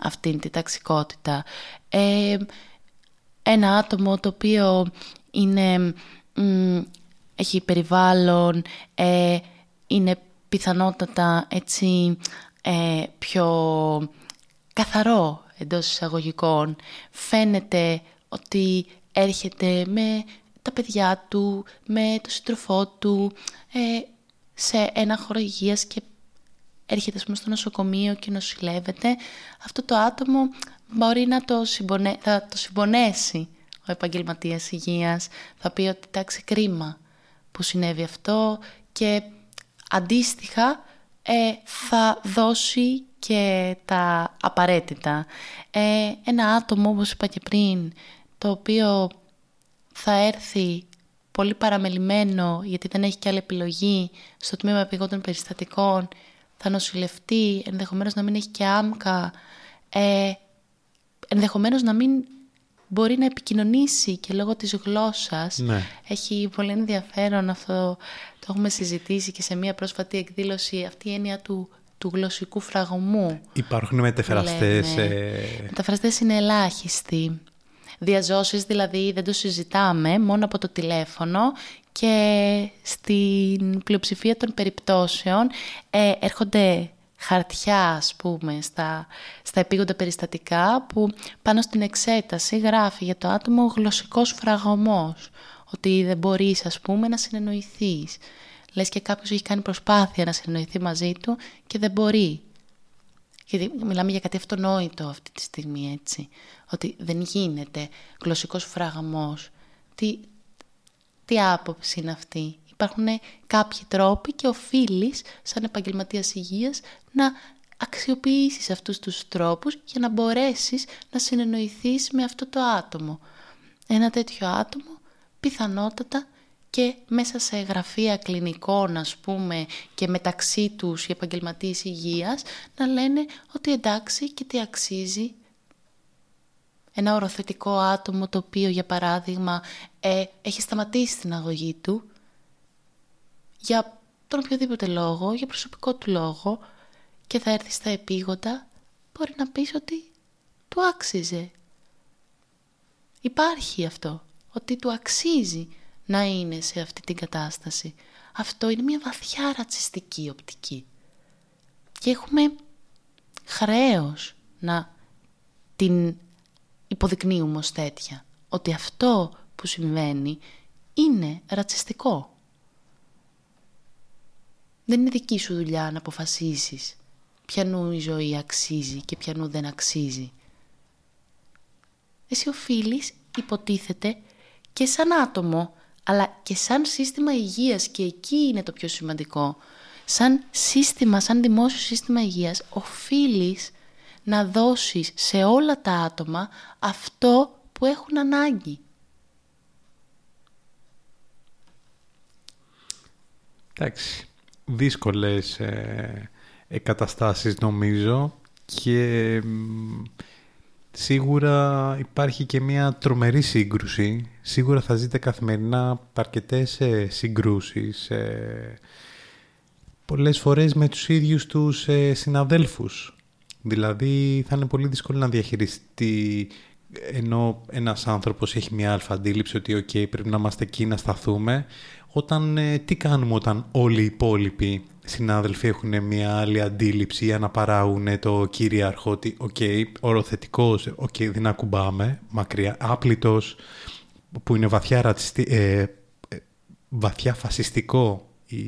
D: αυτήν την ταξικότητα. Ε, ένα άτομο το οποίο είναι, μ, έχει περιβάλλον, ε, είναι πιθανότατα έτσι ε, πιο καθαρό εντός εισαγωγικών. Φαίνεται ότι έρχεται με τα παιδιά του, με το σύντροφό του, ε, σε ένα χώρο υγείας και έρχεται ας πούμε, στο νοσοκομείο και νοσηλεύεται, αυτό το άτομο μπορεί να το, συμπονέ... θα το συμπονέσει ο επαγγελματίας υγείας. Θα πει ότι εντάξει κρίμα που συνέβη αυτό και αντίστοιχα ε, θα δώσει και τα απαραίτητα. Ε, ένα άτομο όπως είπα και πριν το οποίο θα έρθει πολύ παραμελημένο γιατί δεν έχει και άλλη επιλογή στο τμήμα επιγόντων περιστατικών θα νοσηλευτεί, ενδεχομένως να μην έχει και άμκα, ε, ενδεχομένως να μην μπορεί να επικοινωνήσει και λόγω της γλώσσας.
C: Ναι.
D: Έχει πολύ ενδιαφέρον αυτό, το έχουμε συζητήσει και σε μια πρόσφατη εκδήλωση, αυτή η έννοια του, του γλωσσικού φραγμού.
C: Υπάρχουν μεταφραστές...
D: Λέμε.
C: ε,
D: Μεταφραστές είναι ελάχιστοι. Διαζώσεις δηλαδή δεν το συζητάμε μόνο από το τηλέφωνο και στην πλειοψηφία των περιπτώσεων ε, έρχονται χαρτιά ας πούμε στα, στα επίγοντα περιστατικά που πάνω στην εξέταση γράφει για το άτομο γλωσσικός φραγωμός ότι δεν μπορείς ας πούμε να συνεννοηθείς. Λες και κάποιος έχει κάνει προσπάθεια να συνεννοηθεί μαζί του και δεν μπορεί γιατί μιλάμε για κάτι αυτονόητο αυτή τη στιγμή έτσι ότι δεν γίνεται γλωσσικός φραγμός τι, τι άποψη είναι αυτή; Υπάρχουν κάποιοι τρόποι και οφείλεις σαν επαγγελματίας υγείας να αξιοποιήσεις αυτούς τους τρόπους για να μπορέσεις να συνεννοηθείς με αυτό το άτομο. Ένα τέτοιο άτομο πιθανότατα και μέσα σε γραφεία κλινικών ας πούμε και μεταξύ τους οι επαγγελματίες υγείας να λένε ότι εντάξει και τι αξίζει ένα οροθετικό άτομο το οποίο για παράδειγμα ε, έχει σταματήσει την αγωγή του για τον οποιοδήποτε λόγο, για προσωπικό του λόγο και θα έρθει στα επίγοντα, μπορεί να πεις ότι του άξιζε. Υπάρχει αυτό, ότι του αξίζει να είναι σε αυτή την κατάσταση. Αυτό είναι μια βαθιά ρατσιστική οπτική. Και έχουμε χρέος να την υποδεικνύουμε ως τέτοια. Ότι αυτό που συμβαίνει είναι ρατσιστικό. Δεν είναι δική σου δουλειά να αποφασίσεις ποιανού η ζωή αξίζει και ποιανού δεν αξίζει. Εσύ οφείλεις, υποτίθεται, και σαν άτομο, αλλά και σαν σύστημα υγείας και εκεί είναι το πιο σημαντικό. Σαν σύστημα, σαν δημόσιο σύστημα υγείας, οφείλεις να δώσεις σε όλα τα άτομα αυτό που έχουν ανάγκη.
C: Εντάξει δύσκολες ε, καταστάσεις νομίζω και σίγουρα υπάρχει και μια τρομερή σύγκρουση. Σίγουρα θα ζείτε καθημερινά αρκετές ε, συγκρούσεις. Ε, πολλές φορές με τους ίδιους τους ε, συναδέλφους. Δηλαδή θα είναι πολύ δύσκολο να διαχειριστεί ενώ ένας άνθρωπος έχει μια άλφα αντίληψη ότι «OK, πρέπει να είμαστε εκεί να σταθούμε», όταν, ε, τι κάνουμε όταν όλοι οι υπόλοιποι συνάδελφοι έχουν μια άλλη αντίληψη ή αναπαράγουν το κυρίαρχο ότι OK, okay, οροθετικός, OK, okay, δεν ακουμπάμε, μακριά, άπλυτος, που είναι βαθιά, ρατσιστη, ε, ε, βαθιά φασιστικό η,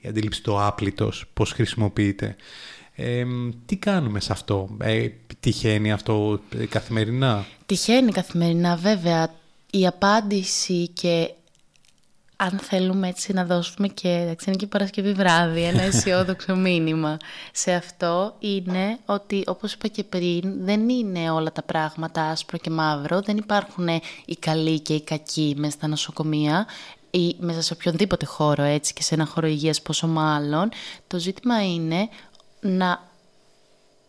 C: η αντίληψη το άπλητος, πώς χρησιμοποιείται. τι κάνουμε σε αυτό, ε, τυχαίνει αυτό καθημερινά;
D: Τυχαίνει καθημερινά βέβαια. Η απάντηση και αν θέλουμε έτσι να δώσουμε και, εντάξει, είναι και Παρασκευή βράδυ, ένα αισιόδοξο μήνυμα σε αυτό είναι ότι όπως είπα και πριν δεν είναι όλα τα πράγματα άσπρο και μαύρο, δεν υπάρχουν οι καλοί και οι κακοί μέσα στα νοσοκομεία ή μέσα σε οποιονδήποτε χώρο έτσι και σε ένα χώρο υγείας πόσο μάλλον. Το ζήτημα είναι να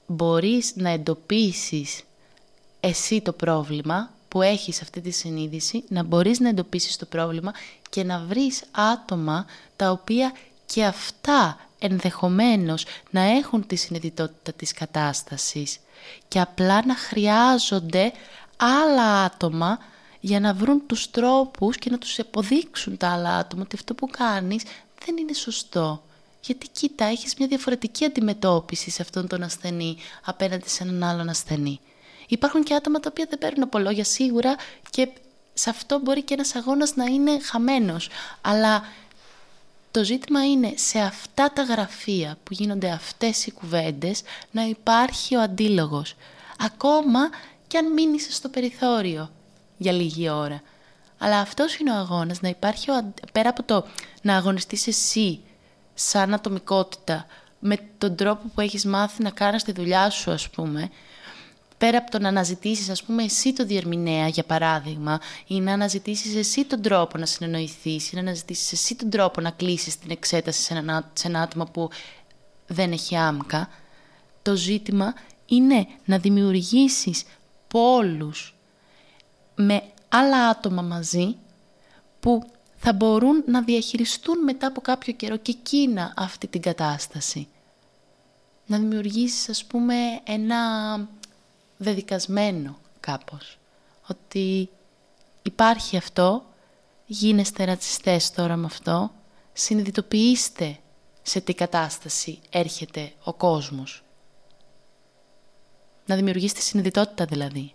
D: μπορείς να εντοπίσεις εσύ το πρόβλημα που έχεις αυτή τη συνείδηση, να μπορείς να εντοπίσεις το πρόβλημα και να βρεις άτομα τα οποία και αυτά ενδεχομένως να έχουν τη συνειδητότητα της κατάστασης και απλά να χρειάζονται άλλα άτομα για να βρουν τους τρόπους και να τους αποδείξουν τα άλλα άτομα ότι αυτό που κάνεις δεν είναι σωστό. Γιατί κοίτα, έχεις μια διαφορετική αντιμετώπιση σε αυτόν τον ασθενή απέναντι σε έναν άλλον ασθενή. Υπάρχουν και άτομα τα οποία δεν παίρνουν από λόγια σίγουρα και σε αυτό μπορεί και ένας αγώνας να είναι χαμένος. Αλλά το ζήτημα είναι σε αυτά τα γραφεία που γίνονται αυτές οι κουβέντες να υπάρχει ο αντίλογος. Ακόμα και αν μείνεις στο περιθώριο για λίγη ώρα. Αλλά αυτός είναι ο αγώνας, να υπάρχει ο, πέρα από το να αγωνιστείς εσύ σαν ατομικότητα με τον τρόπο που έχεις μάθει να κάνεις τη δουλειά σου ας πούμε πέρα από το να αναζητήσεις ας πούμε εσύ το διερμηνέα για παράδειγμα ή να αναζητήσεις εσύ τον τρόπο να συνεννοηθείς ή να αναζητήσεις εσύ τον τρόπο να κλείσεις την εξέταση σε ένα, σε ένα άτομο που δεν έχει άμκα το ζήτημα είναι να δημιουργήσεις πόλους με άλλα άτομα μαζί που θα μπορούν να διαχειριστούν μετά από κάποιο καιρό και εκείνα αυτή την κατάσταση. Να δημιουργήσεις ας πούμε ένα δεδικασμένο κάπως. Ότι υπάρχει αυτό, γίνεστε ρατσιστές τώρα με αυτό, συνειδητοποιήστε, σε τι κατάσταση έρχεται ο κόσμος. Να δημιουργήσει τη συνειδητότητα δηλαδή.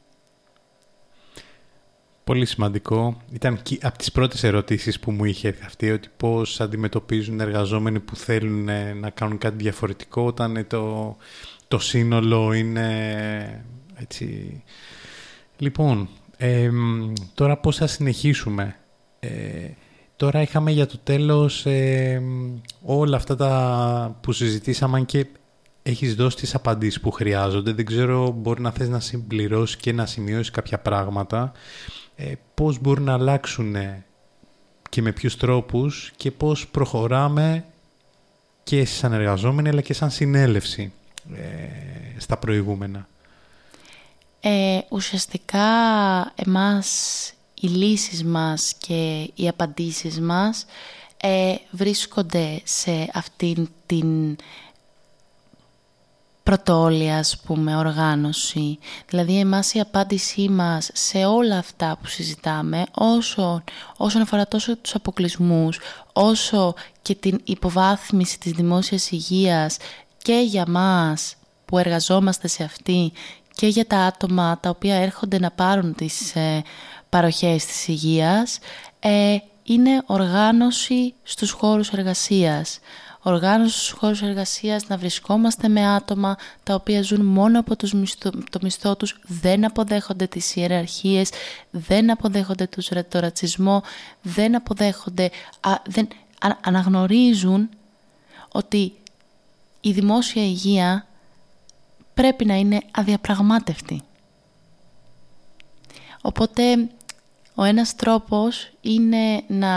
C: Πολύ σημαντικό. Ήταν και από τις πρώτες ερωτήσεις που μου είχε έρθει αυτή, ότι πώς αντιμετωπίζουν εργαζόμενοι που θέλουν ε, να κάνουν κάτι διαφορετικό όταν το, το σύνολο είναι έτσι... Λοιπόν, τώρα πώς θα συνεχίσουμε; Ε, τώρα είχαμε για το τέλος όλα αυτά τα που συζητήσαμε και έχεις δώσει τις απαντήσεις που χρειάζονται. Δεν ξέρω, μπορεί να θες να συμπληρώσεις και να σημειώσεις κάποια πράγματα ε, πώς μπορούν να αλλάξουν και με ποιους τρόπους και πώς προχωράμε και σαν εργαζόμενοι αλλά και σαν συνέλευση ε, στα προηγούμενα.
D: Ε, ουσιαστικά εμάς οι λύσεις μας και οι απαντήσεις μας ε, βρίσκονται σε αυτήν την πρωτόλια, ας πούμε, οργάνωση. Δηλαδή, εμάς η απάντησή μας σε όλα αυτά που συζητάμε, όσο, όσον αφορά τόσο τους αποκλεισμούς, όσο και την υποβάθμιση της δημόσιας υγείας και για μας που εργαζόμαστε σε αυτή και για τα άτομα τα οποία έρχονται να πάρουν τις ε, παροχές της υγείας, ε, είναι οργάνωση στους χώρους εργασίας. Οργάνωση στους χώρους εργασίας, να βρισκόμαστε με άτομα τα οποία ζουν μόνο από τους μισθό, το μισθό τους, δεν αποδέχονται τις ιεραρχίες, δεν αποδέχονται το ρατσισμό, δεν αποδέχονται, δεν, αναγνωρίζουν ότι η δημόσια υγεία πρέπει να είναι αδιαπραγμάτευτη. Οπότε ο ένας τρόπος είναι να...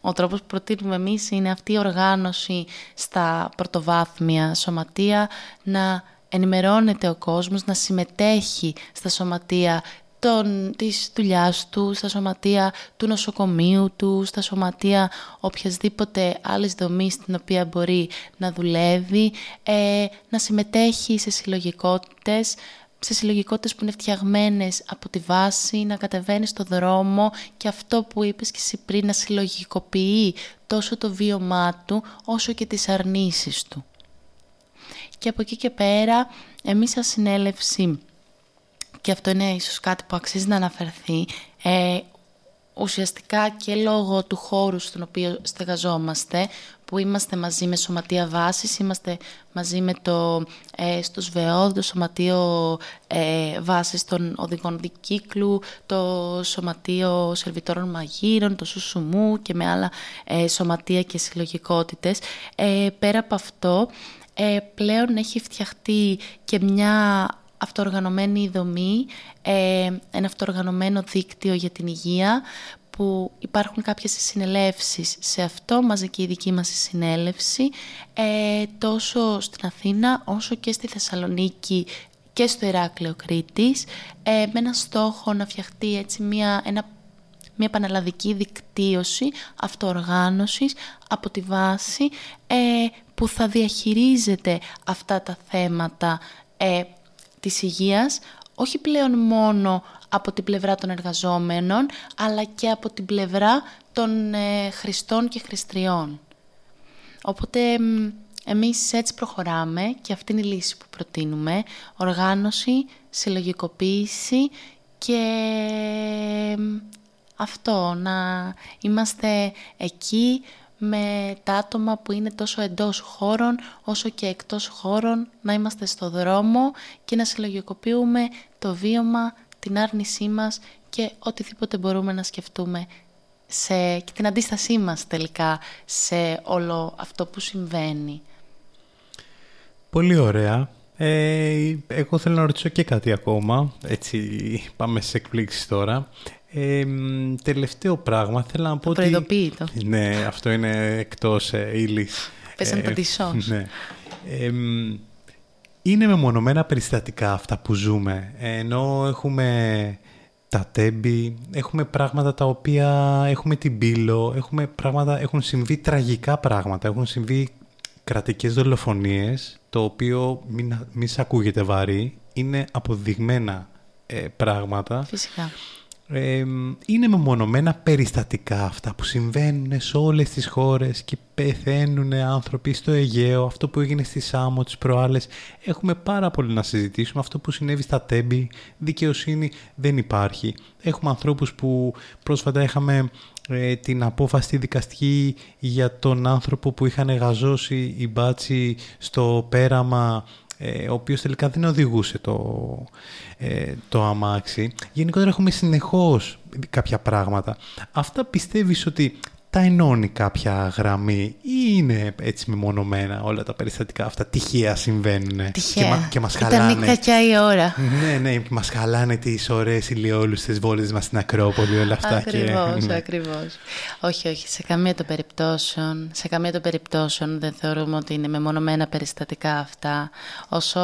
D: Ο τρόπος που προτείνουμε εμείς είναι αυτή η οργάνωση στα πρωτοβάθμια σωματεία να ενημερώνεται ο κόσμος, να συμμετέχει στα σωματεία των, της δουλειάς του, στα σωματεία του νοσοκομείου του, στα σωματεία οποιασδήποτε άλλης δομής στην οποία μπορεί να δουλεύει, ε, να συμμετέχει σε συλλογικότητες, σε συλλογικότητες που είναι φτιαγμένες από τη βάση, να κατεβαίνει στο δρόμο και αυτό που είπες και εσύ πριν να συλλογικοποιεί τόσο το βίωμά του όσο και τις αρνήσεις του. Και από εκεί και πέρα εμείς σαν συνέλευση και αυτό είναι ίσως κάτι που αξίζει να αναφερθεί ε, ουσιαστικά και λόγω του χώρου στον οποίο στεγαζόμαστε, που είμαστε μαζί με σωματεία βάσης, είμαστε μαζί με το ε, στο ΣΒΕΟ, το σωματείο ε, βάσης των οδηγών δικύκλου, το σωματείο σερβιτόρων μαγείρων, το ΣΟΣΟΥΜΟΥ και με άλλα ε, σωματεία και συλλογικότητες. Ε, πέρα από αυτό, ε, πλέον έχει φτιαχτεί και μια αυτοοργανωμένη δομή, ε, ένα αυτοοργανωμένο δίκτυο για την υγεία που υπάρχουν κάποιες συνελεύσεις σε αυτό, μαζική η δική μας συνέλευση, ε, τόσο στην Αθήνα όσο και στη Θεσσαλονίκη και στο Ηράκλειο Κρήτης, ε, με ένα στόχο να φτιαχτεί έτσι μια, ένα, μια πανελλαδική δικτύωση αυτοοργάνωσης από τη βάση που θα διαχειρίζεται αυτά τα θέματα ε, της υγείας, όχι πλέον μόνο από την πλευρά των εργαζόμενων, αλλά και από την πλευρά των ε, χρηστών και χρηστριών. Οπότε εμείς έτσι προχωράμε και αυτή είναι η λύση που προτείνουμε. Οργάνωση, συλλογικοποίηση και αυτό, να είμαστε εκεί με τα άτομα που είναι τόσο εντός χώρων όσο και εκτός χώρων να είμαστε στο δρόμο και να συλλογικοποιούμε το βίωμα, την άρνησή μας και οτιδήποτε μπορούμε να σκεφτούμε σε, και την αντίστασή μας τελικά σε όλο αυτό που συμβαίνει.
C: Πολύ ωραία. Ε, εγώ θέλω να ρωτήσω και κάτι ακόμα. Έτσι πάμε σε εκπλήξεις τώρα. Ε, τελευταίο πράγμα, θέλω να πω
D: ότι...
C: Ναι, αυτό είναι εκτός ε, ύλης.
D: Πέσαν ε, τα
C: Ναι. Ε, είναι μεμονωμένα περιστατικά αυτά που ζούμε. Ενώ έχουμε τα τέμπη, έχουμε πράγματα τα οποία έχουμε την πύλο, έχουμε πράγματα, έχουν συμβεί τραγικά πράγματα, έχουν συμβεί κρατικές δολοφονίες, το οποίο μην, μην ακούγεται βαρύ, είναι αποδειγμένα ε, πράγματα.
D: Φυσικά
C: είναι μεμονωμένα περιστατικά αυτά που συμβαίνουν σε όλες τις χώρες και πεθαίνουν άνθρωποι στο Αιγαίο, αυτό που έγινε στη Σάμο τις προάλλες. Έχουμε πάρα πολύ να συζητήσουμε. Αυτό που συνέβη στα Τέμπη, δικαιοσύνη δεν υπάρχει. Έχουμε ανθρώπους που πρόσφατα είχαμε ε, την απόφαση δικαστική για τον άνθρωπο που είχαν γαζώσει οι μπάτσι στο πέραμα ε, ο οποίος τελικά δεν οδηγούσε το, ε, το αμάξι. Γενικότερα έχουμε συνεχώς κάποια πράγματα. Αυτά πιστεύεις ότι τα ενώνει κάποια γραμμή ή είναι έτσι μεμονωμένα όλα τα περιστατικά αυτά, τυχαία συμβαίνουν
D: τυχαία.
C: και, μα, και μας χαλάνε;
D: Ήταν κακιά η ώρα.
C: Ναι, ναι, μας χαλάνε τις ωραίες ηλιόλουστες βόλτες μας στην Ακρόπολη όλα αυτά.
D: Ακριβώς,
C: και, ναι.
D: ακριβώς. Όχι, όχι, σε καμία των περιπτώσεων, σε καμία των περιπτώσεων δεν θεωρούμε ότι είναι μεμονωμένα περιστατικά αυτά, όσο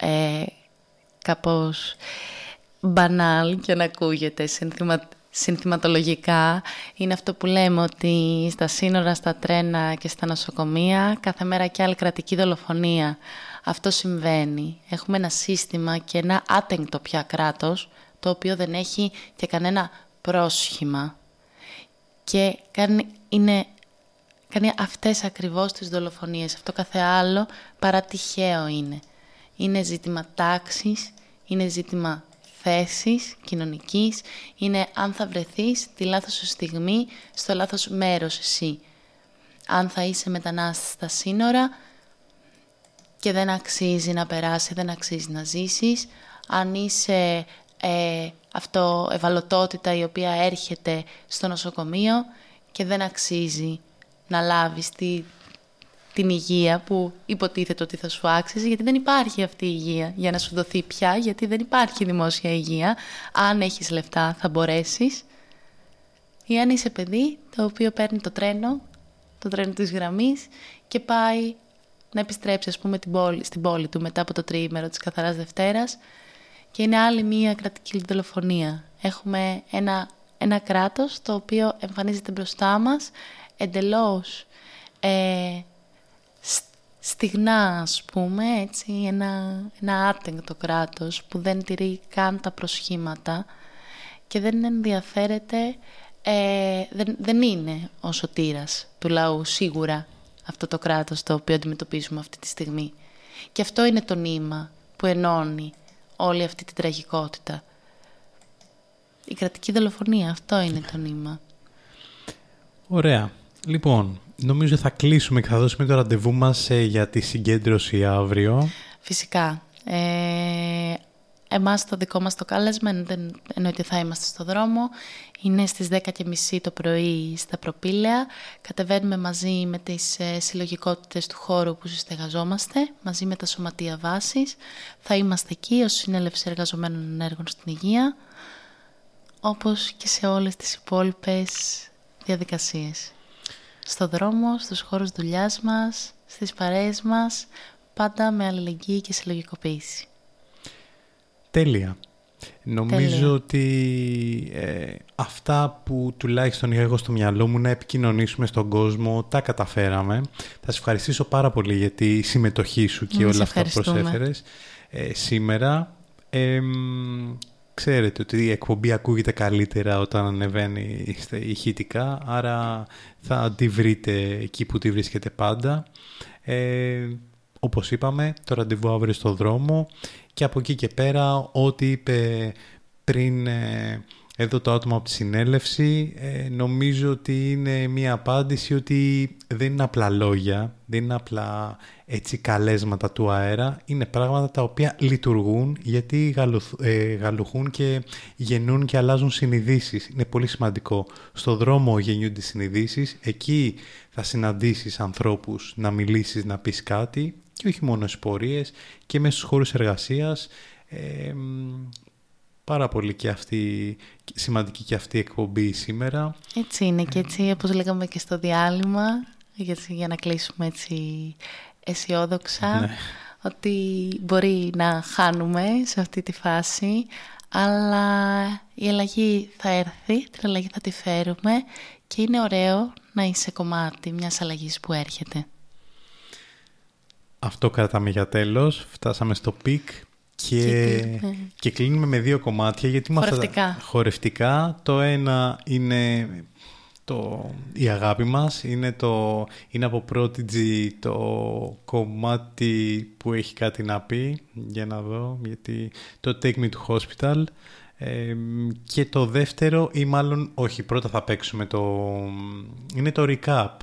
D: ε, κάπως μπανάλ και να ακούγεται συνθημα, συνθηματολογικά είναι αυτό που λέμε ότι στα σύνορα, στα τρένα και στα νοσοκομεία κάθε μέρα και άλλη κρατική δολοφονία. Αυτό συμβαίνει. Έχουμε ένα σύστημα και ένα άτεγκτο πια κράτος το οποίο δεν έχει και κανένα πρόσχημα και κάνει, είναι, κάνει αυτές ακριβώς τις δολοφονίες. Αυτό κάθε άλλο παρά τυχαίο είναι. Είναι ζήτημα τάξης, είναι ζήτημα θέσης κοινωνικής είναι αν θα βρεθείς τη λάθος σου στιγμή στο λάθος μέρος εσύ. Αν θα είσαι μετανάστης στα σύνορα και δεν αξίζει να περάσεις, δεν αξίζει να ζήσεις. Αν είσαι ε, αυτό ευαλωτότητα η οποία έρχεται στο νοσοκομείο και δεν αξίζει να λάβεις τη την υγεία που υποτίθεται ότι θα σου άξιζε, γιατί δεν υπάρχει αυτή η υγεία για να σου δοθεί πια, γιατί δεν υπάρχει δημόσια υγεία. Αν έχεις λεφτά θα μπορέσεις. Ή αν είσαι παιδί, το οποίο παίρνει το τρένο, το τρένο της γραμμής και πάει να επιστρέψει ας πούμε την πόλη, στην πόλη του μετά από το τριήμερο της Καθαράς Δευτέρας και είναι άλλη μία κρατική δολοφονία. Έχουμε ένα, ένα κράτος το οποίο εμφανίζεται μπροστά μας εντελώς ε, στιγνά, ας πούμε, έτσι, ένα, ένα άτεγκτο κράτος που δεν τηρεί καν τα προσχήματα και δεν ενδιαφέρεται, ε, δεν, δεν είναι ο σωτήρας του λαού σίγουρα αυτό το κράτος το οποίο αντιμετωπίζουμε αυτή τη στιγμή. Και αυτό είναι το νήμα που ενώνει όλη αυτή την τραγικότητα. Η κρατική δολοφονία, αυτό είναι το νήμα.
C: Ωραία. Λοιπόν, νομίζω θα κλείσουμε και θα δώσουμε το ραντεβού μας ε, για τη συγκέντρωση αύριο.
D: Φυσικά. Ε, εμάς το δικό μας το κάλεσμα δεν εννοείται θα είμαστε στο δρόμο. Είναι στις 10.30 το πρωί στα Προπήλαια. Κατεβαίνουμε μαζί με τις ε, συλλογικότητες του χώρου που συστεγαζόμαστε, μαζί με τα σωματεία βάσης. Θα είμαστε εκεί ως Συνέλευση Εργαζομένων Ενέργων στην Υγεία, όπως και σε όλες τις υπόλοιπες διαδικασίες στο δρόμο, στους χώρους δουλειάς μας, στις παρέες μας, πάντα με αλληλεγγύη και συλλογικοποίηση.
C: Τέλεια. Νομίζω ότι ε, αυτά που τουλάχιστον είχα εγώ στο μυαλό μου να επικοινωνήσουμε στον κόσμο τα καταφέραμε. Θα σε ευχαριστήσω πάρα πολύ για τη συμμετοχή σου και όλα αυτά που προσέφερες ε, σήμερα. Ξέρετε ότι η εκπομπή ακούγεται καλύτερα όταν ανεβαίνει ηχητικά, άρα θα τη βρείτε εκεί που τη βρίσκεται πάντα. Ε, όπως είπαμε, το ραντεβού αύριο στο δρόμο και από εκεί και πέρα ό,τι είπε πριν ε, εδώ το άτομο από τη συνέλευση ε, νομίζω ότι είναι μια απάντηση ότι δεν είναι απλά λόγια, δεν είναι απλά έτσι καλέσματα του αέρα, είναι πράγματα τα οποία λειτουργούν γιατί ε, γαλουχούν και γεννούν και αλλάζουν συνειδήσεις. Είναι πολύ σημαντικό. Στο δρόμο γεννιούνται συνειδήσεις, εκεί θα συναντήσεις ανθρώπους να μιλήσεις, να πεις κάτι και όχι μόνο στις πορείες και μέσα στους χώρους εργασίας ε, πάρα πολύ και αυτή, σημαντική και αυτή η εκπομπή σήμερα.
D: Έτσι είναι και έτσι όπως λέγαμε και στο διάλειμμα για, για να κλείσουμε έτσι αισιόδοξα ναι. ότι μπορεί να χάνουμε σε αυτή τη φάση αλλά η αλλαγή θα έρθει, την αλλαγή θα τη φέρουμε και είναι ωραίο να είσαι κομμάτι μιας αλλαγής που έρχεται.
C: Αυτό κρατάμε για τέλος. Φτάσαμε στο peak Και, και, κλείνουμε με δύο κομμάτια γιατί
D: χορευτικά.
C: χορευτικά. Το ένα είναι το, η αγάπη μας, είναι, το, είναι από Prodigy το κομμάτι που έχει κάτι να πει, για να δω, γιατί το Take Me to Hospital. και το δεύτερο, ή μάλλον όχι, πρώτα θα παίξουμε το... Είναι το Recap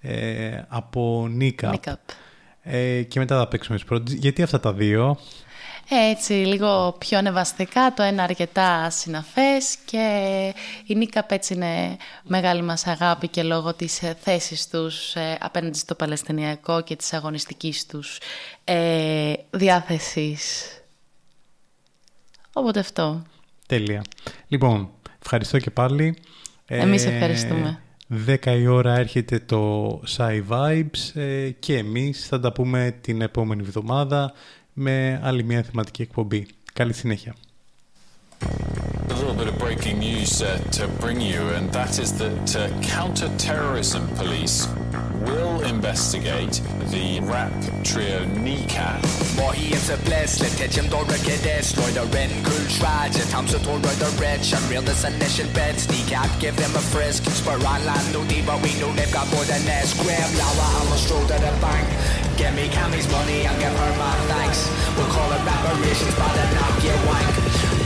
C: ε, από Nick ε, και μετά θα παίξουμε τις πρώτες. Γιατί αυτά τα δύο.
D: Έτσι, λίγο πιο ανεβαστικά, το ένα αρκετά συναφές και η Νίκα έτσι είναι μεγάλη μας αγάπη και λόγω της ε, θέσης τους ε, απέναντι στο Παλαιστινιακό και της αγωνιστικής τους ε, διάθεσης. Οπότε αυτό.
C: Τέλεια. Λοιπόν, ευχαριστώ και πάλι.
D: Εμείς ευχαριστούμε.
C: 10 η ώρα έρχεται το Sci Vibes ε, και εμείς θα τα πούμε την επόμενη εβδομάδα με άλλη μια θεματική εκπομπή. Καλή συνέχεια.
M: A little bit of breaking news uh, to bring you, and that is that uh, counter-terrorism police will investigate the rap trio Kneecap.
N: Må i en förblässlet, ett jämnt och rökedes Loiter in cool tragic, I'm so told right the rich And realness and initial beds, Kneecap, give them a frisk. Spur on land, no need, but we know they've got more than this. Graham Lawa, I'm a stroll to the bank. Get me Cammy's money and give her my thanks. We'll call it reparations, but then knock you wank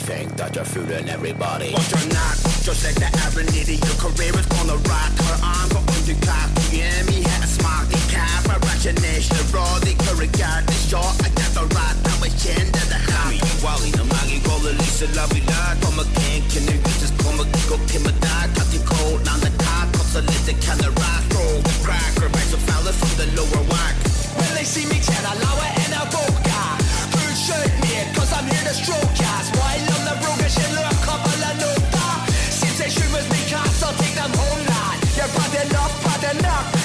N: to think that you're fooling everybody. But you're not, just like the average idiot. Your career is gonna rock. Her arm go under cock. Yeah, me had a smart the cap. A rationation, raw, the curricard, the short. I got the right, I was chin to the hobby. Wally, the maggie, go the Lisa, love you, lad. Come again, can you just come again, go, Kim, a dad, cut the cold, on the cock, cups a little kind of rock, roll the cracker, right, so fellas from the lower whack. When they see me, chat, I lower and I go, guy. Good shirt, man, cause I'm here to stroke,
E: knock.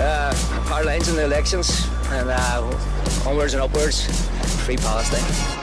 E: Uh, hard lines in the elections, and uh, onwards and upwards. Free Palestine.